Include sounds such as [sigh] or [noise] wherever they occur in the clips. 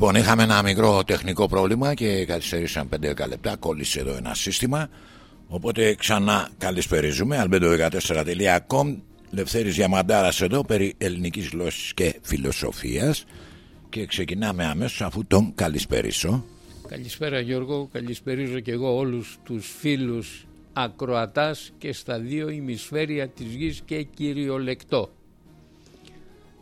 Λοιπόν, είχαμε ένα μικρό τεχνικό πρόβλημα και καθυστερήσαμε 5-10 λεπτά. Κόλλησε εδώ ένα σύστημα. Οπότε ξανά καλησπερίζουμε. albedo14.com Λευθέρης Διαμαντάρας εδώ περί ελληνικής γλώσσης και φιλοσοφίας και ξεκινάμε αμέσως αφού τον καλησπερίσω. Καλησπέρα Γιώργο, καλησπερίζω και εγώ όλους τους φίλους ακροατάς και στα δύο ημισφαίρια της γης και κυριολεκτό.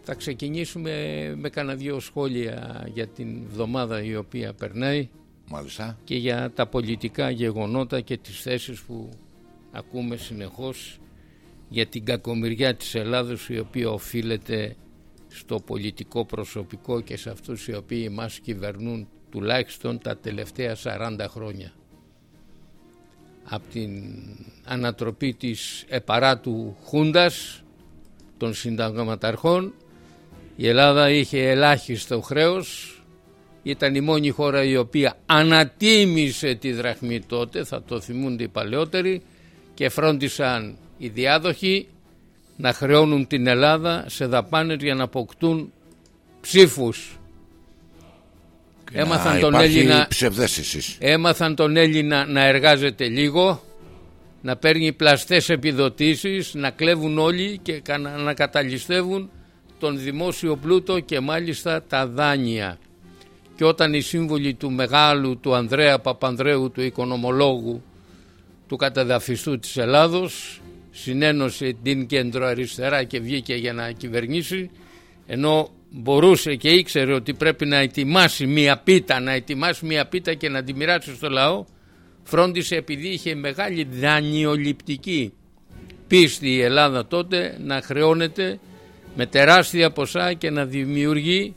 Θα ξεκινήσουμε με κανένα δύο σχόλια για την εβδομάδα η οποία περνάει Μάλιστα. και για τα πολιτικά γεγονότα και τις θέσεις που ακούμε συνεχώς για την κακομοιριά της Ελλάδος η οποία οφείλεται στο πολιτικό προσωπικό και σε αυτούς οι οποίοι μας κυβερνούν τουλάχιστον τα τελευταία 40 χρόνια. Από την ανατροπή της επαράτου Χούντας των συνταγματαρχών η Ελλάδα είχε ελάχιστο χρέος ήταν η μόνη χώρα η οποία ανατίμησε τη δραχμή τότε θα το θυμούνται οι παλαιότεροι και φρόντισαν οι διάδοχοι να χρεώνουν την Ελλάδα σε δαπάνες για να αποκτούν ψήφους. Έμαθαν τον, Έλληνα, έμαθαν τον Έλληνα να εργάζεται λίγο, να παίρνει πλαστές επιδοτήσεις, να κλέβουν όλοι και να καταλυστεύουν τον δημόσιο πλούτο και μάλιστα τα δάνεια. Και όταν οι σύμβουλοι του μεγάλου, του Ανδρέα Παπανδρέου, του οικονομολόγου, του καταδαφιστού της Ελλάδος, συνένωσε την κέντρο αριστερά και βγήκε για να κυβερνήσει, ενώ μπορούσε και ήξερε ότι πρέπει να ετοιμάσει μία πίτα, να ετοιμάσει μία πίτα και να τη μοιράσει στο λαό, φρόντισε επειδή είχε μεγάλη δανειοληπτική πίστη η Ελλάδα τότε να χρεώνεται με τεράστια ποσά και να δημιουργεί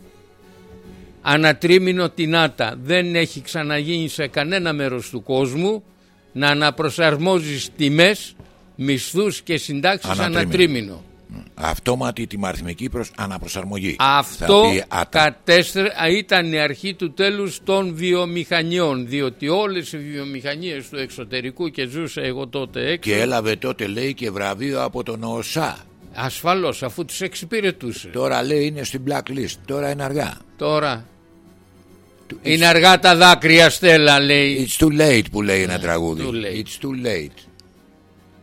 ανατρίμηνο την άτα. Δεν έχει ξαναγίνει σε κανένα μέρος του κόσμου να αναπροσαρμόζεις τιμές, μισθούς και συντάξεις ανατρίμηνο. Αυτόματη τιμαριθμική προς αναπροσαρμογή. Αυτό κατέστρε, ήταν η αρχή του τέλους των βιομηχανιών διότι όλες οι βιομηχανίες του εξωτερικού και ζούσα εγώ τότε έξω. Και έλαβε τότε λέει και βραβείο από τον ΟΣΑ Ασφαλώς αφού τους εξυπηρετούσε. Τώρα λέει είναι στην blacklist Τώρα είναι αργά. Τώρα. Είναι αργά τα δάκρυα Στέλλα λέει. It's too late που λέει ένα ναι, τραγούδι. too late. It's too late.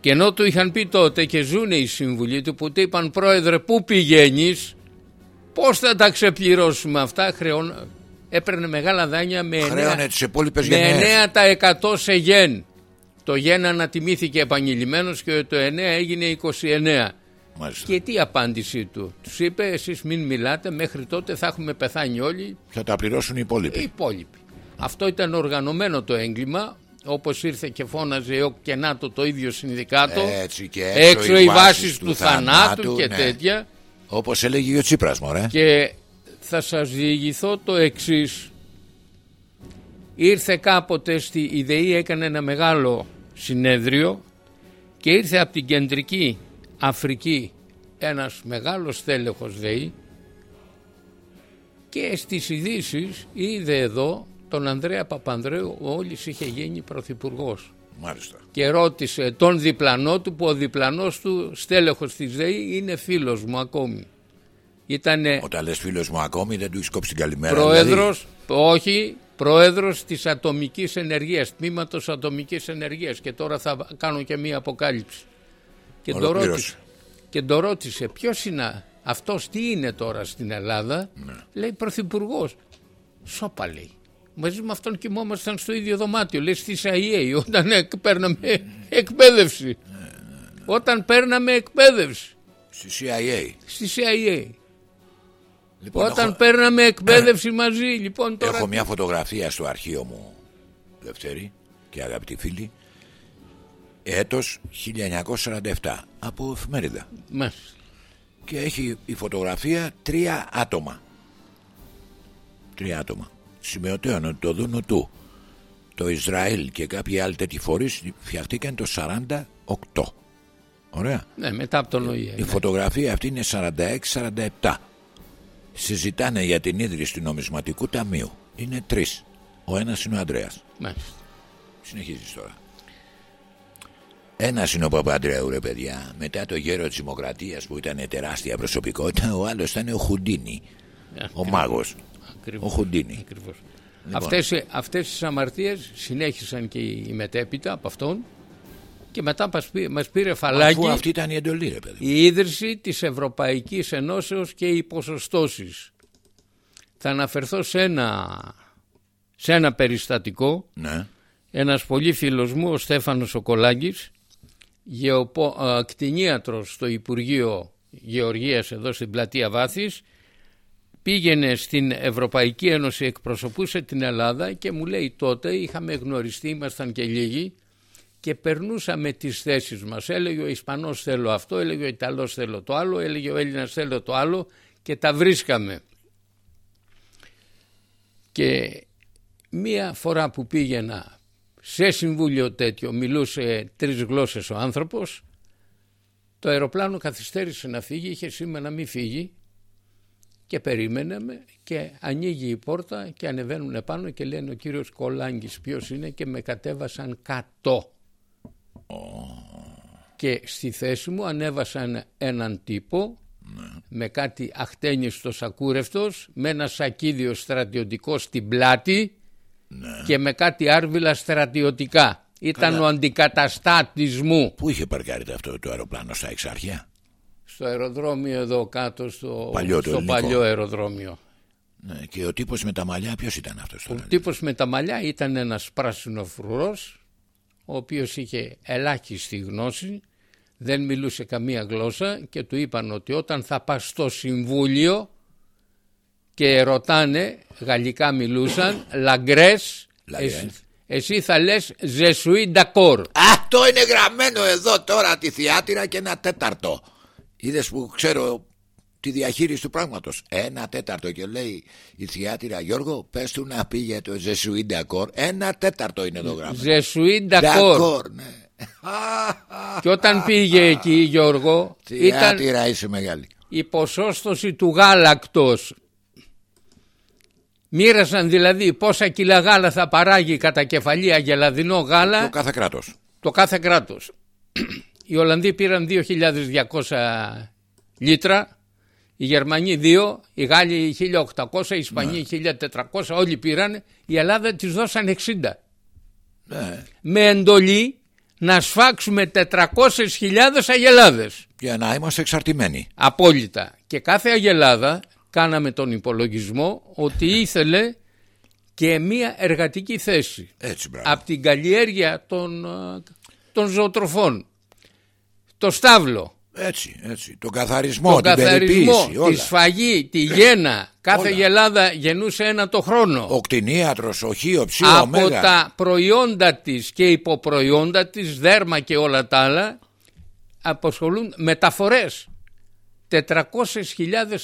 Και ενώ του είχαν πει τότε και ζουν οι σύμβουλοι του Που του είπαν πρόεδρε πού πηγαίνεις; Πώς θα τα ξεπληρώσουμε αυτά; Χρεών... Έπαιρνε μεγάλα δάνεια με, 9... με 9% σε γεν. Το γεν ανατιμήθηκε επανειλημμένος και το 9 έγινε 29 Μάλιστα. Και τι απάντησή του; Τους είπε: Εσείς μην μιλάτε, μέχρι τότε θα έχουμε πεθάνει όλοι. Θα τα πληρώσουν οι υπόλοιποι. Οι υπόλοιποι. Αυτό ήταν οργανωμένο το έγκλημα. Όπως ήρθε και φώναζε ο και ΝΑΤΟ το ίδιο συνδικάτο. Έτσι και έξω, έξω οι βάσεις του, θανάτου, και ναι. τέτοια. Όπως έλεγε ο Τσίπρας, μωρέ. Και θα σας διηγηθώ το εξής. Ήρθε κάποτε στη ιδεή, έκανε ένα μεγάλο συνέδριο και ήρθε από την κεντρική Αφρική ένας μεγάλος τέλεχος ΔΕΗ και στις ειδήσεις είδε εδώ τον Ανδρέα Παπανδρέου όλης είχε γίνει πρωθυπουργός. Μάλιστα. Και ρώτησε τον διπλανό του που ο διπλανός του στέλεχος της ΔΕΗ είναι φίλος μου ακόμη. Ήτανε Όταν λες φίλος μου ακόμη δεν του έχεις κόψει την καλημέρα. Πρόεδρος, δηλαδή. όχι, πρόεδρος της ατομικής ενεργείας, τμήματος ατομικής ενεργείας και τώρα θα κάνω και μία αποκάλυψη. Και το, ρώτησε, και το ρώτησε ποιος είναι αυτός τι είναι τώρα στην Ελλάδα. Ναι. λέει πρωθυπουργός. Σόπα λέει. Μαζί με αυτόν κοιμόμασταν στο ίδιο δωμάτιο. Λέει στη CIA όταν παίρναμε εκπαίδευση. Ναι, ναι, όταν παίρναμε εκπαίδευση. Στη CIA στη CIA λοιπόν, όταν έχω... παίρναμε [coughs] εκπαίδευση μαζί λοιπόν τώρα... έχω μια φωτογραφία στο αρχείο μου Δευτέρη και αγαπητοί φίλοι έτος 1947 από εφημερίδα. Μάλιστα. Και έχει η φωτογραφία τρία άτομα. Τρία άτομα. Σημειωτέων ότι το δούνο του, το Ισραήλ και κάποιοι άλλοι τέτοιοι φορείς φτιαχτήκαν το 48. Ωραία. Ναι, μετά από τον ΟΗΕ. Η ναι. φωτογραφία αυτή είναι 46-47. Συζητάνε για την ίδρυση του νομισματικού ταμείου. Είναι τρεις. Ο ένας είναι ο Ανδρέας. Μάλιστα. Συνεχίζεις τώρα. Ένας είναι ο Παπαντρέου, ρε παιδιά. Μετά το γέρο της Δημοκρατίας που ήταν τεράστια προσωπικότητα, ο άλλος ήταν ο Χουντίνη. Ο μάγος. Ακριβώς. Ο Χουντίνη. Ακριβώς. Λοιπόν. Αυτές, αυτές τις αμαρτίες συνέχισαν και οι μετέπειτα από αυτόν και μετά μας πήρε, μας πήρε φαλάκι Αφού αυτή ήταν η εντολή, ρε παιδί. η ίδρυση της Ευρωπαϊκής Ενώσεως και οι ποσοστώσεις. Θα αναφερθώ σε ένα, σε ένα περιστατικό. Ναι. Ένας πολύ φίλος μου, ο Στέφανος Σοκολάγκης, γεωπο, α, κτηνίατρος στο Υπουργείο Γεωργίας εδώ στην Πλατεία Βάθης, πήγαινε στην Ευρωπαϊκή Ένωση, εκπροσωπούσε την Ελλάδα και μου λέει τότε είχαμε γνωριστεί, ήμασταν και λίγοι και περνούσαμε τις θέσεις μας. Έλεγε ο Ισπανός θέλω αυτό, έλεγε ο Ιταλός θέλω το άλλο, έλεγε ο Έλληνας θέλω το άλλο και τα βρίσκαμε. Και μία φορά που πήγαινα σε συμβούλιο τέτοιο μιλούσε τρεις γλώσσες ο άνθρωπος. Το αεροπλάνο καθυστέρησε να φύγει, είχε σήμα να μην φύγει. Και περίμεναμε και ανοίγει η πόρτα και ανεβαίνουν επάνω και λένε ο κύριος Κολάγκης ποιος είναι και με κατέβασαν κάτω. Και στη θέση μου ανέβασαν έναν τύπο με κάτι αχτένιστος ακούρευτος με ένα σακίδιο στρατιωτικό στην πλάτη και με κάτι άρβιλα στρατιωτικά. Ήταν Καλά. ο αντικαταστάτης μου Πού είχε παρκάρει αυτό το αεροπλάνο στα Εξάρχεια; στο αεροδρόμιο εδώ κάτω στο Παλιό το στο ελληνικό. παλιό αεροδρόμιο. Ναι. Και ο τύπος με τα μαλλιά ποιος ήταν αυτός Ο τώρα; τύπος με τα μαλλιά ήταν ένας πράσινος φρουρός ο οποίος είχε ελάχιστη γνώση δεν μιλούσε καμία γλώσσα και του είπαν ότι όταν θα πας στο συμβούλιο και ρωτάνε, γαλλικά μιλούσαν, λαγκρές, Λαγκρές. εσύ, εσύ θα λες «Je suis d'accord». Αυτό είναι γραμμένο εδώ τώρα τη θεάτηρα και ένα τέταρτο. Είδες που ξέρω τη διαχείριση του πράγματος. Ένα τέταρτο και λέει η θεάτηρα Γιώργο πες του να πήγε το Ζεσουίντα Κορ. Ένα τέταρτο είναι εδώ γραμμένο. «Je suis d'accord». D'accord, ναι. [laughs] Και όταν πήγε εκεί Γιώργο ήταν Θεάτηρα είσαι μεγάλη. η ποσόστοση του γάλακτος. Μοίρασαν δηλαδή πόσα κιλά γάλα θα παράγει κατά κεφαλή αγελαδινό γάλα Το κάθε κράτος. το κάθε κράτος. Οι Ολλανδοί πήραν 2.200 λίτρα, οι Γερμανοί 2, οι Γάλλοι 1.800, οι Ισπανοί 1.400, όλοι πήραν, η Ελλάδα τις δώσαν 60. Ναι. Με εντολή να σφάξουμε 400.000 αγελάδες. Για να είμαστε εξαρτημένοι. Απόλυτα. Και κάθε αγελάδα κάναμε τον υπολογισμό ότι ήθελε και μία εργατική θέση Έτσι μπράβο. από την καλλιέργεια των, ε, των ζωοτροφών. Το στάβλο, Έτσι, έτσι. Τον καθαρισμό, τον την καθαρισμό, περιποίηση, τη όλα. σφαγή, τη γένα. Κάθε Όλα. γελάδα γεννούσε ένα το χρόνο. Ο κτηνίατρος, ο χ, ο ψ, ο Από μέγα. τα προϊόντα της και υποπροϊόντα της, δέρμα και όλα τα άλλα, αποσχολούν μεταφορές. 400.000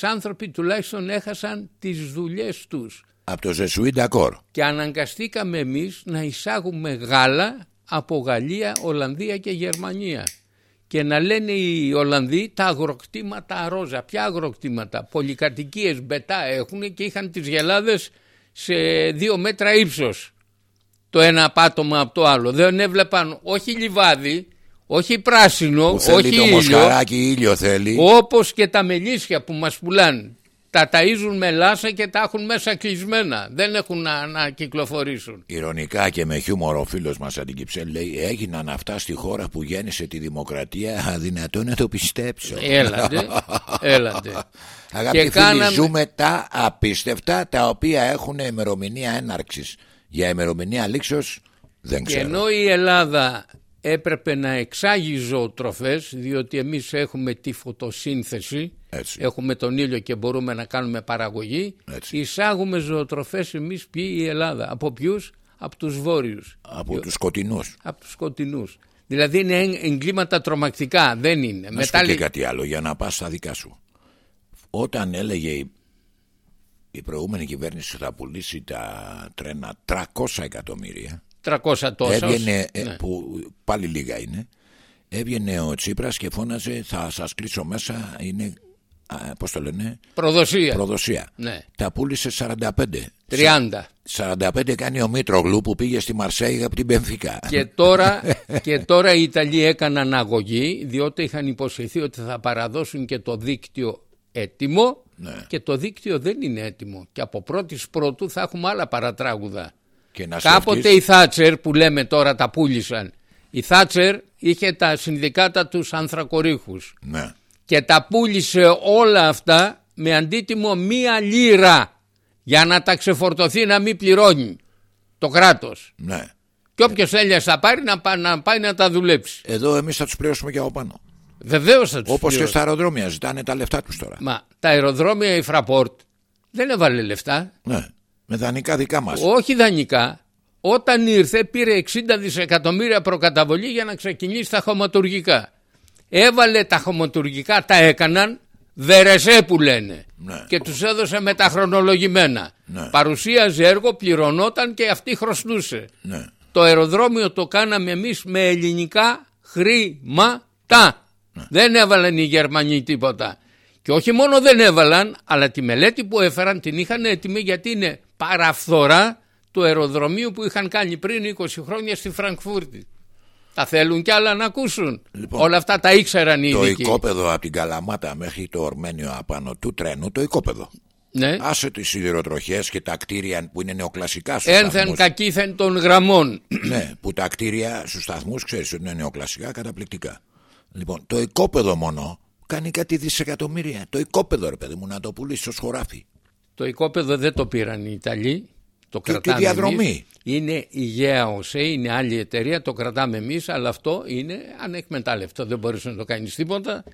άνθρωποι τουλάχιστον έχασαν τις δουλειές τους. Από το Ζεσουίντα Κορ. και αναγκαστήκαμε εμείς να εισάγουμε γάλα από Γαλλία, Ολλανδία και Γερμανία και να λένε οι Ολλανδοί τα αγροκτήματα ρόζα. Ποια αγροκτήματα, πολυκατοικίες μπετά έχουν και είχαν τις γελάδες σε δύο μέτρα ύψος το ένα πάτωμα από το άλλο. Δεν έβλεπαν όχι λιβάδι, όχι πράσινο, Που θέλει όχι το ήλιο, μοσχαράκι ήλιο θέλει. όπως και τα μελίσια που μας πουλάνε. Τα ταΐζουν με λάσα και τα έχουν μέσα κλεισμένα. Δεν έχουν να, να κυκλοφορήσουν. Ηρωνικά και με χιούμορ ο φίλος μας Αντικυψέλ λέει έγιναν αυτά στη χώρα που γέννησε τη δημοκρατία αδυνατό να το πιστέψω. Έλαντε, [laughs] έλαντε. Αγαπητοί Και φίλοι κάναμε- ζούμε τα απίστευτα τα οποία έχουν ημερομηνία έναρξης. Για ημερομηνία λήξεως δεν Και ξέρω. ενώ η Ελλάδα έπρεπε να εξάγει ζωοτροφές διότι εμείς έχουμε τη φωτοσύνθεση Έτσι. έχουμε τον ήλιο και μπορούμε να κάνουμε παραγωγή Έτσι. εισάγουμε ζωοτροφές εμείς ποιοι η Ελλάδα από ποιους; Από τους βόρειους Από τους σκοτεινούς. από τους σκοτεινούς δηλαδή είναι εγ- εγκλήματα τρομακτικά δεν είναι Να σου πω λέει- και κάτι άλλο για να πας στα δικά σου. Όταν έλεγε η, η προηγούμενη κυβέρνηση θα πουλήσει τα τρένα 300 εκατομμύρια 300 τόσα έβγαινε, ε, ναι. που πάλι λίγα είναι έβγαινε ο Τσίπρας και φώναζε θα σας κλείσω μέσα είναι α, πώς το λένε προδοσία προδοσία ναι. τα πούλησε 45 30 45 κάνει ο Μήτρογλου που πήγε στη Μαρσέη από την Πενφικά Και τώρα, [laughs] και τώρα οι Ιταλοί έκαναν αγωγή διότι είχαν υποσχεθεί ότι θα παραδώσουν και το δίκτυο έτοιμο Ναι. και το δίκτυο δεν είναι έτοιμο. Και από πρώτης πρώτου θα έχουμε άλλα παρατράγουδα. Και να Κάποτε σκεφτείς- η Θάτσερ που λέμε τώρα τα πούλησαν. Η Θάτσερ είχε τα συνδικάτα τους ανθρακορίχους Ναι. και τα πούλησε όλα αυτά με αντίτιμο μία λίρα για να τα ξεφορτωθεί να μην πληρώνει το κράτος. ναι. Και όποιος θέλει να τα πάρει να, πά- να πάει να τα δουλέψει. Εδώ εμείς θα τους πληρώσουμε και από πάνω. Βεβαίως θα τους Όπως και πληρώσει. στα αεροδρόμια ζητάνε τα λεφτά τους τώρα. Μα τα αεροδρόμια η Fraport δεν έβαλε λεφτά. Ναι. Με δανεικά δικά μας. Όχι δανεικά. Όταν ήρθε πήρε 60 δισεκατομμύρια προκαταβολή για να ξεκινήσει τα χωματουργικά. Έβαλε τα χωματουργικά, τα έκαναν δερεσέ που λένε. Ναι. Και τους έδωσε με τα χρονολογημένα. Ναι. Παρουσίαζε έργο, πληρωνόταν και αυτή χρωστούσε. Ναι. Το αεροδρόμιο το κάναμε εμείς με ελληνικά χρήματα. Ναι. Δεν έβαλαν οι Γερμανοί τίποτα. Και όχι μόνο δεν έβαλαν, αλλά τη μελέτη που έφεραν την είχαν έτοιμη γιατί είναι παραφθορά του αεροδρομίου που είχαν κάνει πριν 20 χρόνια στη Φραγκφούρτη. Τα θέλουν κι άλλα να ακούσουν. Λοιπόν, Όλα αυτά τα ήξεραν οι Το ειδικοί. οικόπεδο από την Καλαμάτα μέχρι το Ορμένιο απάνω του τρένου, το οικόπεδο. Ναι. Άσε τις σιδηροτροχές και τα κτίρια που είναι νεοκλασικά στους Ένθεν σταθμούς. κακήθεν των γραμμών. [clears throat] Ναι, που τα κτίρια στους σταθμούς ξέρεις ότι είναι νεοκλασικά καταπληκτικά. Λοιπόν, το οικόπεδο μόνο κάνει κάτι δισεκατομμύρια. Το οικόπεδο, ρε παιδί μου, να το πουλήσεις στο σχοράφι. Το οικόπεδο δεν το πήραν οι Ιταλοί. Το Και τη κρατάμε διαδρομή. εμείς. Είναι η ΓΕΑ ΟΣΕ, είναι άλλη εταιρεία, το κρατάμε εμείς, αλλά αυτό είναι ανεκμετάλλευτο. Δεν μπορείς να το κάνεις τίποτα.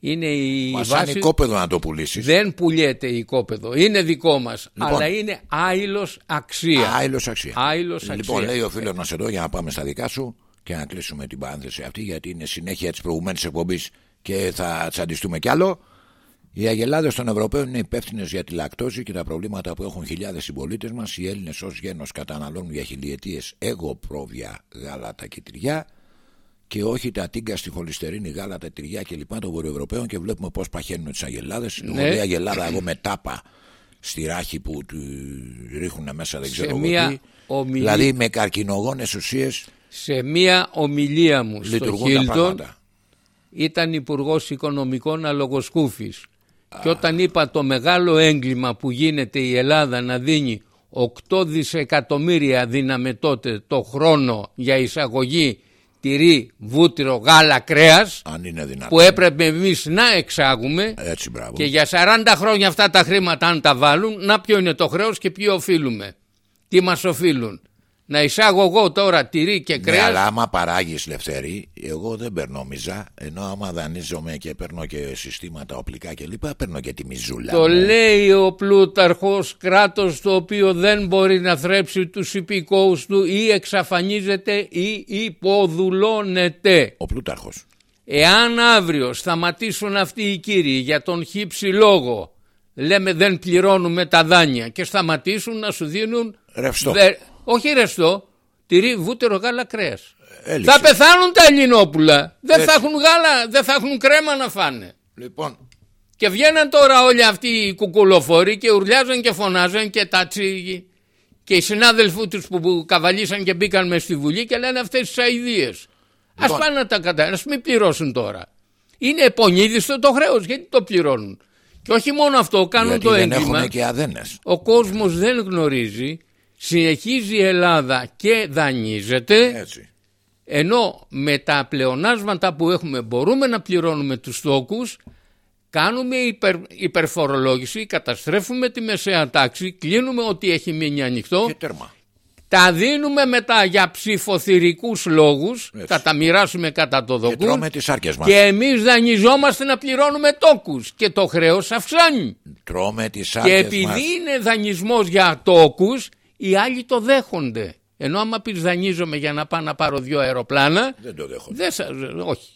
Είναι η Μα σαν βάση... οικόπεδο να το πουλήσεις. Δεν πουλιέται οικόπεδο. Είναι δικό μας, Λοιπόν. αλλά είναι άειλος αξία. Άειλος αξία. Άειλος αξία. Λοιπόν, λέει ο φίλος μας εδώ για να πάμε στα δικά σου και να κλείσουμε την παρένθεση αυτή γιατί είναι συνέχεια της προηγουμένης εκπομπής και θα τσαντιστούμε κι άλλο. Οι αγελάδε των Ευρωπαίων είναι υπεύθυνε για τη λακτόζη και τα προβλήματα που έχουν χιλιάδες συμπολίτες μας. Οι Έλληνες ως γένος καταναλώνουν για χιλιετίες εγωπρόβια γάλατα και τυριά και όχι τα τίγκα στη χολυστερίνη, γάλατα, τυριά κλπ. των Βορειοευρωπαίων και βλέπουμε πώς παχαίνουν τις αγελάδες. Ναι. Ναι. αγελάδα εγώ με τάπα στη ράχη που του ρίχνουν μέσα δεν Σε ξέρω εγώ μία τι. ομιλία- Δηλαδή με καρκινογόνες ουσίες Σε μία ομιλία μου στο λειτουργούν τα Χίλτον πράγματα. ήταν υπουργός Οικονομικών Αλογοσκούφης και όταν είπα το μεγάλο έγκλημα που γίνεται η Ελλάδα να δίνει 8 δισεκατομμύρια δύναμε τότε το χρόνο για εισαγωγή τυρί, βούτυρο, γάλα, κρέας Αν είναι δυνατόν. που έπρεπε εμείς να εξάγουμε Έτσι μπράβο. και για 40 χρόνια αυτά τα χρήματα αν τα βάλουν να ποιο είναι το χρέος και ποιο οφείλουμε. Τι μας οφείλουν. Να εισάγω εγώ τώρα τυρί και Ναι, κρέας αλλά άμα παράγεις Λευτέρη, εγώ δεν παίρνω μιζά. Ενώ άμα δανείζομαι και παίρνω και συστήματα οπλικά κλπ. Παίρνω και τη μιζούλα. Το μου. λέει ο Πλούταρχος κράτος το οποίο δεν μπορεί να θρέψει τους υπηκόους του ή εξαφανίζεται ή υποδουλώνεται. Ο Πλούταρχος. Εάν αύριο σταματήσουν αυτοί οι κύριοι για τον χύψη λόγο λέμε δεν πληρώνουμε τα δάνεια και σταματήσουν να σου δίνουν Ρευστό. Δε- όχι ρευστό, τυρί, βούτυρο, γάλα, κρέας. Έληξε. Θα πεθάνουν τα Ελληνόπουλα. Δεν Έτσι. θα έχουν γάλα, δεν θα έχουν κρέμα να φάνε. Λοιπόν, Και βγαίναν τώρα όλοι αυτοί οι κουκουλοφόροι και ουρλιάζαν και φωνάζαν και τα τσίγοι. Και οι συνάδελφοί τους που, που καβαλήσαν και μπήκαν μες στη Βουλή και λένε αυτές τις αηδίες. Ας Λοιπόν. πάνε να τα κατά, ας μην πληρώσουν τώρα. Είναι επονίδιστο το χρέος, γιατί το πληρώνουν. Και όχι μόνο αυτό, κάνουν γιατί το δεν έγκλημα. έχουν και αδένες. Ο κόσμος δεν γνωρίζει, συνεχίζει η Ελλάδα και δανείζεται, Έτσι. ενώ με τα πλεονάσματα που έχουμε μπορούμε να πληρώνουμε τους τόκους, κάνουμε υπερ, υπερφορολόγηση, καταστρέφουμε τη μεσαία τάξη, κλείνουμε ό,τι έχει μείνει ανοιχτό, Και τέρμα. τα δίνουμε μετά για ψηφοθυρικούς λόγους, Έτσι. θα τα μοιράσουμε κατά το Και δοκούν τρώμε τις άρκες μας. και εμείς δανειζόμαστε να πληρώνουμε τόκους και το χρέος αυξάνει. Τρώμε τις Και άρκες επειδή μας. είναι δανεισμός για τόκους, οι άλλοι το δέχονται. Ενώ άμα πεις δανείζομαι για να πάω να πάρω δύο αεροπλάνα, Δεν το δέχομαι. δεν σας, όχι.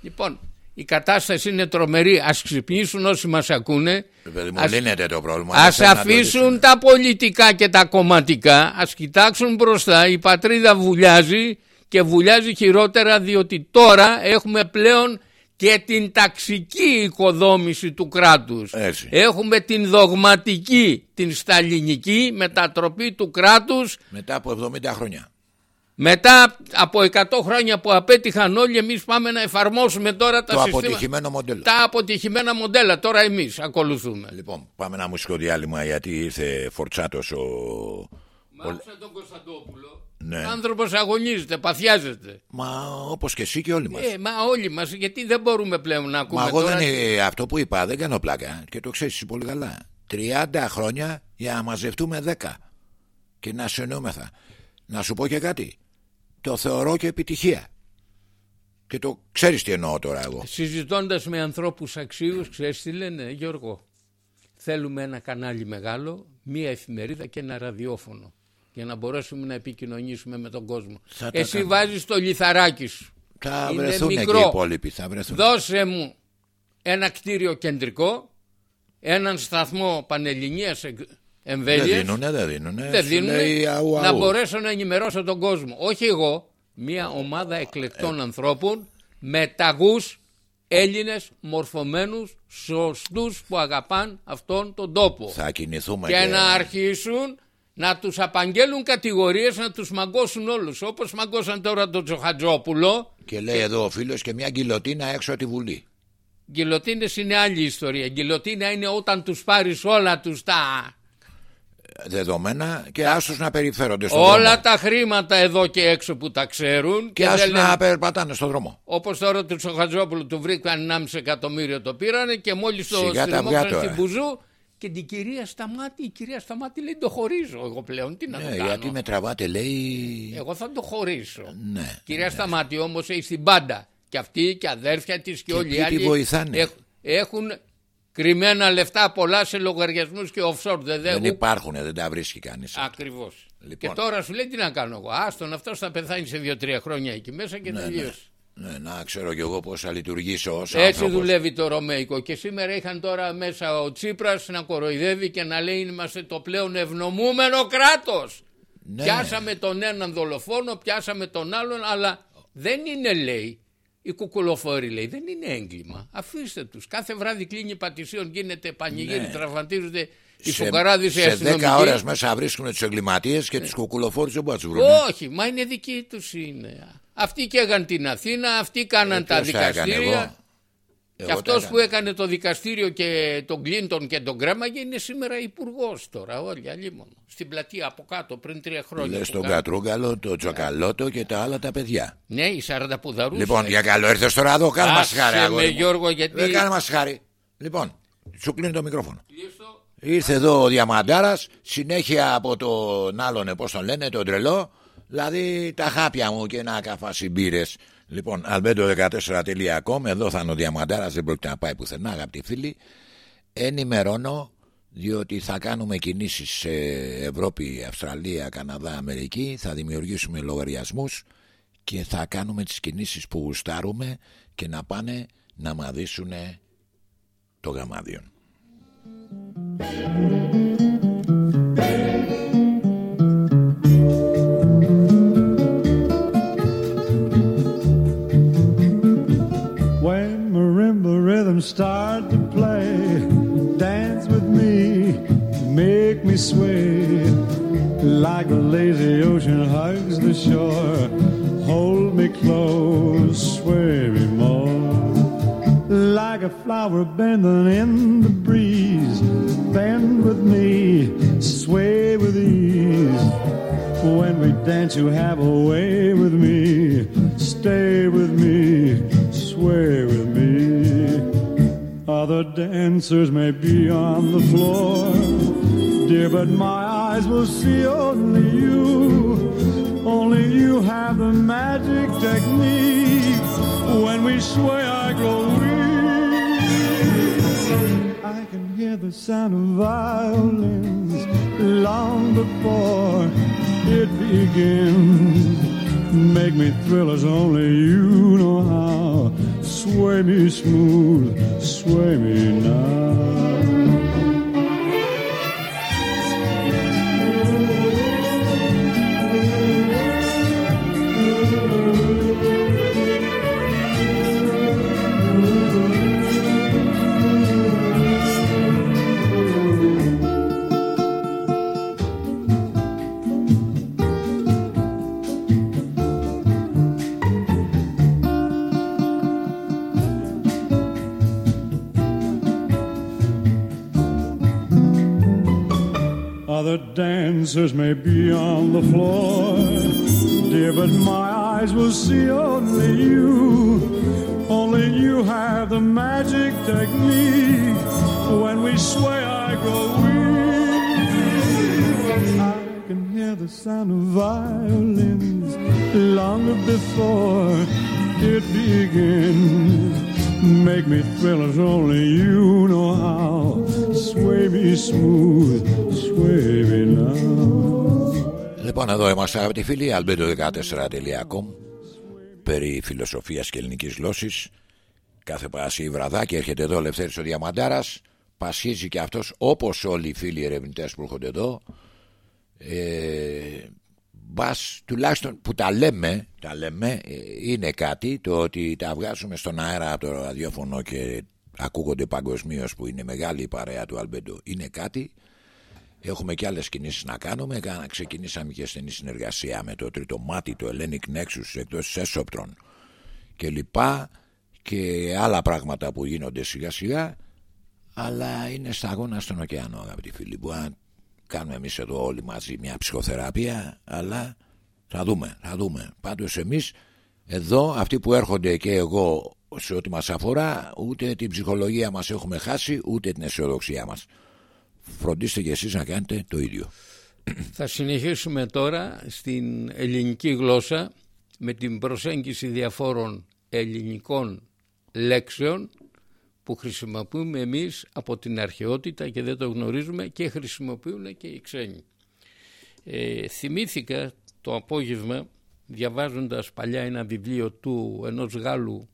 Λοιπόν, η κατάσταση είναι τρομερή. Ας ξυπνήσουν όσοι μας ακούνε. Ε, Παιδί μου, Ας- λύνεται το πρόβλημα. Ας δεν θέλουν να το αφήσουν λύσουν. τα πολιτικά και τα κομματικά, ας κοιτάξουν μπροστά, η πατρίδα βουλιάζει και βουλιάζει χειρότερα διότι τώρα έχουμε πλέον και την ταξική οικοδόμηση του κράτους. Έτσι. Έχουμε την δογματική, την σταλινική μετατροπή του κράτους Μετά από 70 χρόνια. Μετά από 100 χρόνια που απέτυχαν όλοι εμείς πάμε να εφαρμόσουμε τώρα τα Το συστήματα. αποτυχημένο μοντέλο. Τα αποτυχημένα μοντέλα τώρα εμείς ακολουθούμε. Λοιπόν, πάμε ένα μουσικό διάλειμμα γιατί ήρθε φορτσάτος ο... Μ' άκουσα τον Κωνσταντόπουλο. Ναι. Ο άνθρωπος αγωνίζεται, παθιάζεται. Μα όπως και εσύ και όλοι μας. Ε, μα όλοι μας, γιατί δεν μπορούμε πλέον να ακούμε Μα εγώ τώρα. δεν είναι αυτό που είπα, δεν κάνω πλάκα και το ξέρεις εσύ πολύ καλά. 30 χρόνια για να μαζευτούμε 10 και να συνεννοούμεθα. Να σου πω και κάτι. Το θεωρώ και επιτυχία. Και το ξέρεις τι εννοώ τώρα εγώ. Συζητώντας με ανθρώπους αξίους, ξέρεις τι λένε Γιώργο; Θέλουμε ένα κανάλι μεγάλο, μία εφημερίδα και ένα ραδιόφωνο για να μπορέσουμε να επικοινωνήσουμε με τον κόσμο. Θα τα Εσύ κάνω. βάζεις το λιθαράκι σου. Θα Είναι βρεθούν και μικρό. οι υπόλοιποι. Θα βρεθούν. Δώσε μου ένα κτίριο κεντρικό, έναν σταθμό πανελληνίας Δεν εμβέλειας. δίνουνε, δεν δίνουνε. Δεν Σου δίνουν λέει αου, να αου. μπορέσω να ενημερώσω τον κόσμο. Όχι εγώ, μια ομάδα εκλεκτών ανθρώπων με ταγούς Έλληνες μορφωμένους, σωστούς που αγαπάν αυτόν τον τόπο. Θα κινηθούμε Και να αρχίσουν να τους απαγγέλουν κατηγορίες, να τους μαγκώσουν όλους. Όπως μαγκώσαν τώρα τον Τζοχατζόπουλο. Και λέει εδώ ο φίλος και μια γκυλοτίνα έξω από τη Βουλή. Γκυλοτίνες είναι άλλη ιστορία. Γκυλοτίνα είναι όταν τους πάρεις όλα τους τα... Δεδομένα και άστος να περιφέρονται στον Όλα δρόμο. τα χρήματα εδώ και έξω που τα ξέρουν Και δεν άστος λένε- να περπατάνε στον δρόμο. Όπως τώρα του Τσοχατζόπουλου του βρήκαν 1,5 εκατομμύριο το πήρανε και μόλις το Σιγά τα αυγά στριμώξαν τώρα. στην Μπουζού και την κυρία Σταμάτη, η κυρία Σταμάτη λέει το χωρίζω εγώ πλέον, τι να Ναι, το κάνω. γιατί με τραβάτε λέει. Εγώ θα το χωρίσω. Ναι. Κυρία Σταμάτη όμως έχει στην πάντα και αυτή και αδέρφια της και, Και όλοι οι ποιοι τη άλλοι βοηθάνε. έχ- έχουν κρυμμένα λεφτά πολλά σε λογαριασμούς και offshore. Δεν, Δεν δεν υπάρχουν, δεν τα βρίσκει κανείς. Ακριβώς. Λοιπόν. Και τώρα σου λέει τι να κάνω εγώ. Άστον αυτός θα πεθάνει σε 2-3 χρόνια εκεί μέσα και Ναι, τελείωσε. Ναι, να ξέρω κι εγώ πώς θα λειτουργήσω ως Έτσι άνθρωπος. δουλεύει το Ρωμαϊκό. Και σήμερα είχαν τώρα μέσα ο Τσίπρας να κοροϊδεύει και να λέει είμαστε το πλέον ευνομούμενο κράτος. Ναι. Πιάσαμε τον έναν δολοφόνο, πιάσαμε τον άλλον, αλλά δεν είναι λέει. Οι κουκουλοφόροι λέει δεν είναι έγκλημα. Αφήστε τους. Κάθε βράδυ κλείνει πατησίων, γίνεται πανηγύρι, Ναι. τραυματίζονται οι σε, φουκαράδες οι σε 10 αστυνομικοί. ώρες μέσα βρίσκουν τους εγκληματίες και τους κουκουλοφόρους δεν μπορούν να τους βρουν. Όχι, μα είναι δική τους είναι. Αυτοί καίγαν την Αθήνα, αυτοί κάναν τα Ε, Ποιος τα έκανε, δικαστήρια. εγώ; Και Εγώ τα αυτός έκανα. που έκανε το δικαστήριο και τον Κλίντον και τον κρέμαγε είναι σήμερα υπουργός τώρα, όλοι αλλήμον. Στην πλατεία από κάτω πριν τρία χρόνια. Λες που τον κάνω. Κατρούγκαλο, τον Τσοκαλώτο και τα άλλα τα παιδιά. Ναι, οι Σαρανταπουδαρούς. Λοιπόν, για καλό ήρθες τώρα εδώ, κάνε μας Άσε χάρη. με, αγόρι μου. Γιώργο, γιατί- Δεν κάνε μας χάρη. Λοιπόν, σου κλείνει το μικρόφωνο. Κλείστο. Ήρθε εδώ ο Διαμαντάρας, συνέχεια από τον άλλον, πώς τον λένε, τον τρελό, δηλαδή τα χάπια μου και να καφάσει μπύρες. Λοιπόν, albedo14.com, εδώ θα είναι ο Διαμαντάρας, δεν πρόκειται να πάει πουθενά, αγαπητοί φίλοι. Ενημερώνω, διότι θα κάνουμε κινήσεις σε Ευρώπη, Αυστραλία, Καναδά, Αμερική, θα δημιουργήσουμε λογαριασμούς και θα κάνουμε τις κινήσεις που γουστάρουμε και να πάνε να μαδίσουν το γαμάδιον. Start to play, dance with me, make me sway. Like the lazy ocean hugs the shore, hold me close, sway me more. Like a flower bending in the breeze, bend with me, sway with ease. When we dance, you have a way with me. Stay with me, sway. Other dancers may be on the floor, dear, but my eyes will see only you. Only you have the magic technique. When we sway, I grow weak. I can hear the sound of violins long before it begins. Make me thrill as only you know how. Sway me smooth, sway me now. Other dancers may be on the floor, dear, but my eyes will see only you. Only you have the magic technique. When we sway, I go weak. I can hear the sound of violins long before it begins. Make me thrill as only you know how. Sway me smooth, sway me now. Λοιπόν, εδώ είμαστε αγαπητοί φίλοι, albedo14.com περί φιλοσοφίας και ελληνικής γλώσσης. Κάθε Παρασκευή βραδάκι έρχεται εδώ ο Λευθέρης ο Διαμαντάρας. Πασχίζει και αυτός όπως όλοι οι φίλοι ερευνητές που έρχονται εδώ. Ε, μπας τουλάχιστον που τα λέμε, τα λέμε ε, είναι κάτι το ότι τα βγάζουμε στον αέρα από το ραδιόφωνο και ακούγονται παγκοσμίως που είναι μεγάλη η παρέα του Αλμπέντο είναι κάτι. Έχουμε και άλλες κινήσεις να κάνουμε. Ξεκινήσαμε και στενή συνεργασία με το τρίτο μάτι το Hellenic Nexus εκτός της Έσοπτρων και λοιπά. Και άλλα πράγματα που γίνονται σιγά σιγά. Αλλά είναι σταγόνα στον ωκεανό αγαπητοί φίλοι που κάνουμε εμείς εδώ όλοι μαζί μια ψυχοθεραπεία αλλά θα δούμε, θα δούμε. Πάντως εμείς εδώ αυτοί που έρχονται και εγώ σε ό,τι μας αφορά ούτε την ψυχολογία μας έχουμε χάσει ούτε την αισιοδοξία μας φροντίστε και εσείς να κάνετε το ίδιο θα συνεχίσουμε τώρα στην ελληνική γλώσσα με την προσέγγιση διαφόρων ελληνικών λέξεων που χρησιμοποιούμε εμείς από την αρχαιότητα και δεν το γνωρίζουμε και χρησιμοποιούν και οι ξένοι. Ε, θυμήθηκα το απόγευμα διαβάζοντας παλιά ένα βιβλίο του ενός Γάλλου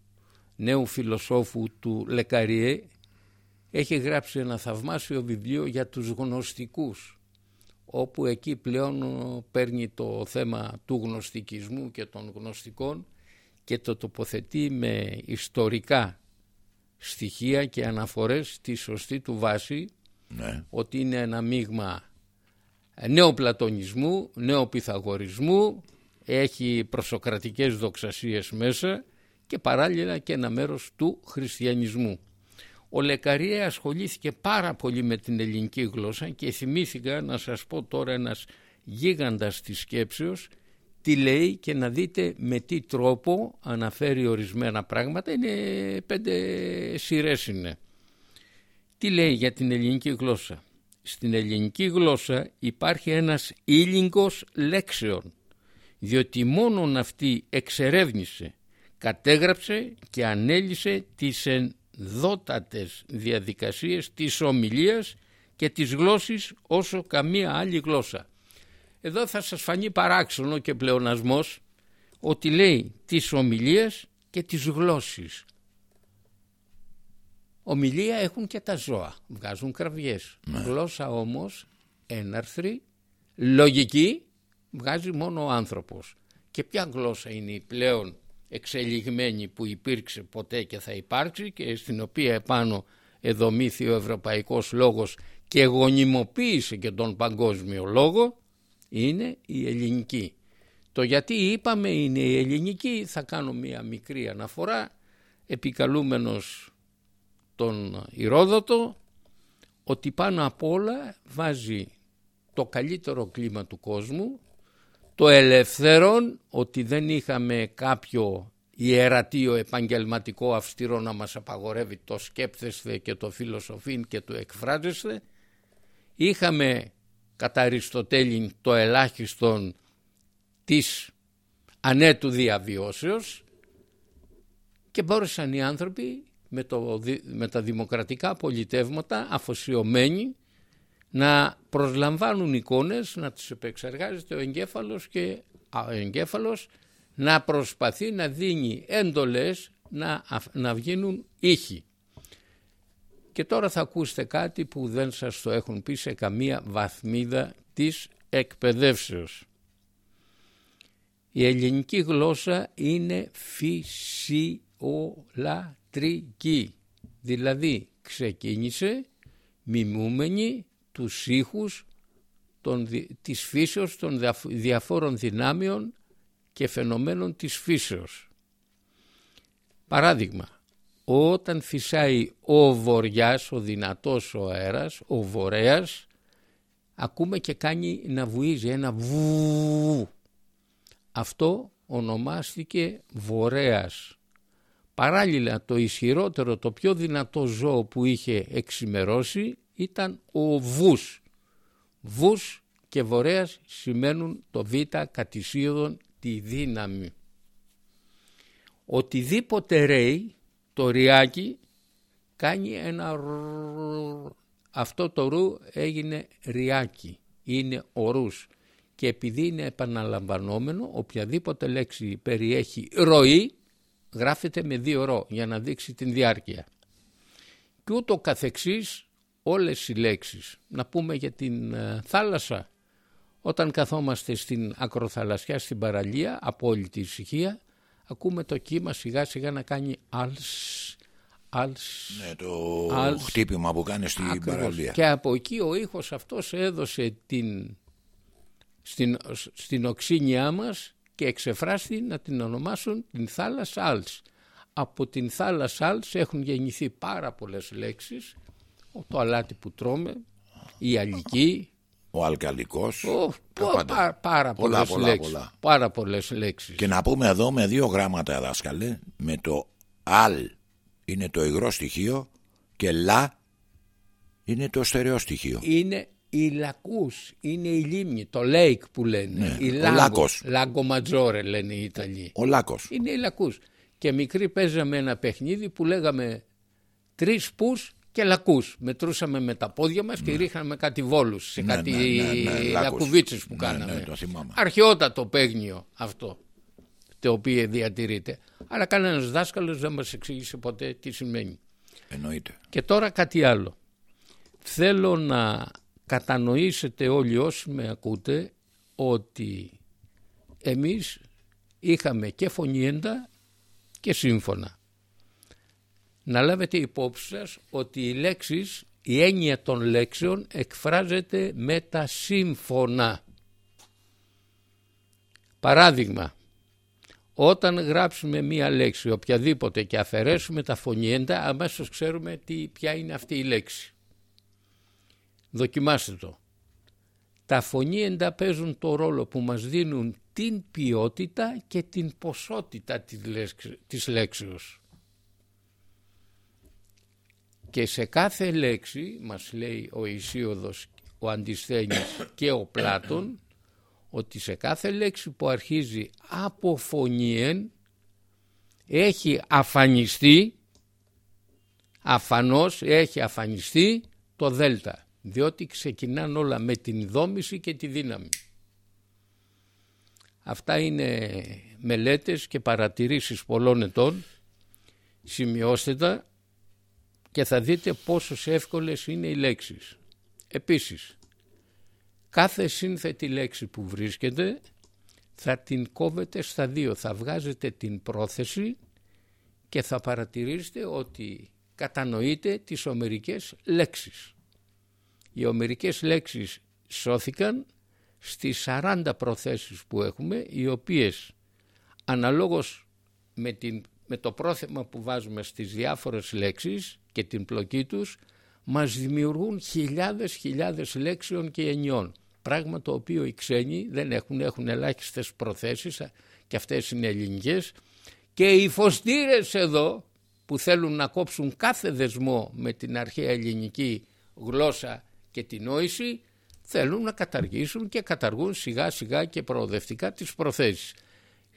νέου φιλοσόφου του Λεκαριέ έχει γράψει ένα θαυμάσιο βιβλίο για τους γνωστικούς όπου εκεί πλέον παίρνει το θέμα του γνωστικισμού και των γνωστικών και το τοποθετεί με ιστορικά στοιχεία και αναφορές στη σωστή του βάση ναι. ότι είναι ένα μείγμα νεοπλατωνισμού, νεοπιθαγορισμού, έχει προσοκρατικές δοξασίες μέσα και παράλληλα και ένα μέρος του χριστιανισμού. Ο Λεκαρία ασχολήθηκε πάρα πολύ με την ελληνική γλώσσα και θυμήθηκα να σας πω τώρα ένας γίγαντας της σκέψεως τι λέει και να δείτε με τι τρόπο αναφέρει ορισμένα πράγματα. Είναι πέντε σειρές είναι. Τι λέει για την ελληνική γλώσσα; Στην ελληνική γλώσσα υπάρχει ένας ήλιγκος λέξεων διότι μόνον αυτή εξερεύνησε, κατέγραψε και ανέλησε τις ενδότατες διαδικασίες της ομιλίας και της γλώσσης όσο καμία άλλη γλώσσα. Εδώ θα σας φανεί παράξενο και πλεονασμός ότι λέει τις ομιλίες και τις γλώσσης. Ομιλία έχουν και τα ζώα, βγάζουν κραυγές. Ναι. Γλώσσα όμως έναρθρη, λογική, βγάζει μόνο ο άνθρωπος. Και ποια γλώσσα είναι η πλέον εξελιγμένη που υπήρξε ποτέ και θα υπάρξει και στην οποία επάνω εδομήθη ο ευρωπαϊκός λόγος και γονιμοποίησε και τον παγκόσμιο λόγο είναι η ελληνική. Το γιατί είπαμε είναι η ελληνική θα κάνω μια μικρή αναφορά επικαλούμενος τον Ηρόδοτο ότι πάνω απ' όλα βάζει το καλύτερο κλίμα του κόσμου το ελευθερόν ότι δεν είχαμε κάποιο ιερατείο επαγγελματικό αυστηρό να μας απαγορεύει το σκέπτεστε και το φιλοσοφήν και το εκφράζεστε είχαμε κατά Αριστοτέλη το ελάχιστον της ανέτου διαβιώσεως και μπόρεσαν οι άνθρωποι με, το, με τα δημοκρατικά πολιτεύματα αφοσιωμένοι να προσλαμβάνουν εικόνες, να τις επεξεργάζεται ο εγκέφαλος και ο εγκέφαλος να προσπαθεί να δίνει έντολες να, να βγαίνουν ήχοι. Και τώρα θα ακούσετε κάτι που δεν σας το έχουν πει σε καμία βαθμίδα της εκπαιδεύσεως. Η ελληνική γλώσσα είναι φυσιολατρική, δηλαδή ξεκίνησε μιμούμενη τους ήχους των, της φύσεως των διαφόρων δυνάμεων και φαινομένων της φύσεως. Παράδειγμα, όταν φυσάει ο βοριάς, ο δυνατός ο αέρας, ο βορέας, ακούμε και κάνει να βουίζει ένα βου. Αυτό ονομάστηκε βορέας. Παράλληλα το ισχυρότερο, το πιο δυνατό ζώο που είχε εξημερώσει ήταν ο βους. Βους και βορέας σημαίνουν το β κατησίωδον τη δύναμη. Οτιδήποτε ρέει, το ριάκι κάνει ένα αυτό το ρου έγινε ριάκι, είναι ορούς και επειδή είναι επαναλαμβανόμενο οποιαδήποτε λέξη περιέχει ροή γράφεται με δύο ρο για να δείξει την διάρκεια. Και ούτω καθεξής όλες οι λέξεις. Να πούμε για την ε, θάλασσα. Όταν καθόμαστε στην ακροθαλασσιά στην παραλία, απόλυτη ησυχία, ακούμε το κύμα σιγά σιγά να κάνει αλς, αλς, ναι, το χτύπημα που κάνει στην παραλία. Και από εκεί ο ήχος αυτός έδωσε την, στην, στην οξύνια μας και εξεφράστη να την ονομάσουν την θάλασσα Άλς. Από την θάλασσα Άλς έχουν γεννηθεί πάρα πολλές λέξεις, το αλάτι που τρώμε, η αλική, ο αλκαλικός, ο, πα, πάρα, πολλά, πολλές λέξεις, πολλά. πάρα πολλές λέξεις. Και να πούμε εδώ με δύο γράμματα δάσκαλε, με το αλ είναι το υγρό στοιχείο και λα είναι το στερεό στοιχείο. Είναι η λακούς, είναι η λίμνη, το lake που λένε. Ναι, η ο λάγκο, λάκος. Λάγκο Ματζόρε λένε οι Ιταλοί. Ο λάκος. Είναι η λακούς. Και μικροί παίζαμε ένα παιχνίδι που λέγαμε τρεις πους και λακούς. Μετρούσαμε με τα πόδια μας και ρίχναμε κάτι βόλους σε Ναι, κάτι ναι, ναι, ναι, λάκους. λακκουβίτσες που Ναι, κάναμε. ναι, το θυμάμαι. Αρχαιότατο παίγνιο αυτό το οποίο διατηρείται. Αλλά κανένας δάσκαλος δεν μας εξήγησε ποτέ τι σημαίνει. Εννοείται. Και τώρα κάτι άλλο. Θέλω να κατανοήσετε όλοι όσοι με ακούτε ότι εμείς είχαμε και φωνήεντα και σύμφωνα. Να λάβετε υπόψη σας ότι οι λέξεις, η έννοια των λέξεων εκφράζεται με τα σύμφωνα. Παράδειγμα, όταν γράψουμε μία λέξη οποιαδήποτε και αφαιρέσουμε τα φωνήεντα αμέσως ξέρουμε τι, ποια είναι αυτή η λέξη. Δοκιμάστε το. Τα φωνήεντα παίζουν το ρόλο που μας δίνουν την ποιότητα και την ποσότητα της, λέξη, της λέξεως. Και σε κάθε λέξη, μας λέει ο Ισίωδος, ο Αντισθένης και ο Πλάτων, ότι σε κάθε λέξη που αρχίζει από φωνήεν έχει αφανιστεί, αφανώς έχει αφανιστεί το δέλτα, διότι ξεκινάνε όλα με την δόμηση και τη δύναμη. Αυτά είναι μελέτες και παρατηρήσεις πολλών ετών, σημειώστε τα και θα δείτε πόσο εύκολες είναι οι λέξεις. Επίσης, κάθε σύνθετη λέξη που βρίσκεται θα την κόβετε στα δύο. Θα βγάζετε την πρόθεση και θα παρατηρήσετε ότι κατανοείτε τις ομερικές λέξεις. Οι ομερικές λέξεις σώθηκαν στις 40 προθέσεις που έχουμε, οι οποίες αναλόγως με, την, με το πρόθεμα που βάζουμε στις διάφορες λέξεις και την πλοκή τους, μας δημιουργούν χιλιάδες χιλιάδες λέξεων και ενιών. Πράγμα το οποίο οι ξένοι δεν έχουν, έχουν ελάχιστες προθέσεις και αυτές είναι ελληνικές και οι φωστήρες εδώ που θέλουν να κόψουν κάθε δεσμό με την αρχαία ελληνική γλώσσα και την νόηση θέλουν να καταργήσουν και καταργούν σιγά σιγά και προοδευτικά τις προθέσεις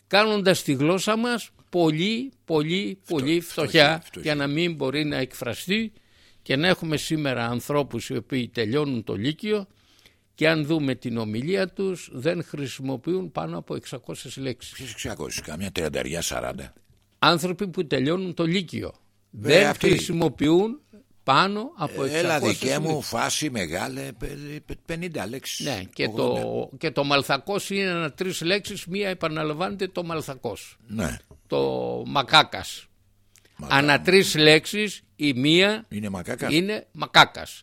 κάνοντας τη γλώσσα μας πολύ πολύ πολύ φτωχιά, φτωχή. για να μην μπορεί να εκφραστεί και να έχουμε σήμερα ανθρώπους οι οποίοι τελειώνουν το Λύκειο και αν δούμε την ομιλία τους δεν χρησιμοποιούν πάνω από 600 λέξεις. Ποιες 600, καμιά τριανταριά, 40. Άνθρωποι που τελειώνουν το Λύκειο Βε, δεν αυτοί. χρησιμοποιούν πάνω από 600 Έλα δικέ μου λέξεις. φάση μεγάλε, πε- πε- 50 λέξεις. Ναι, και 80. το, και το μαλθακός είναι ένα τρεις λέξεις, μία επαναλαμβάνεται το μαλθακός. Ναι, Το μακάκας. Μακά- Ανά τρεις λέξεις η μία είναι μακάκας; είναι μακάκας.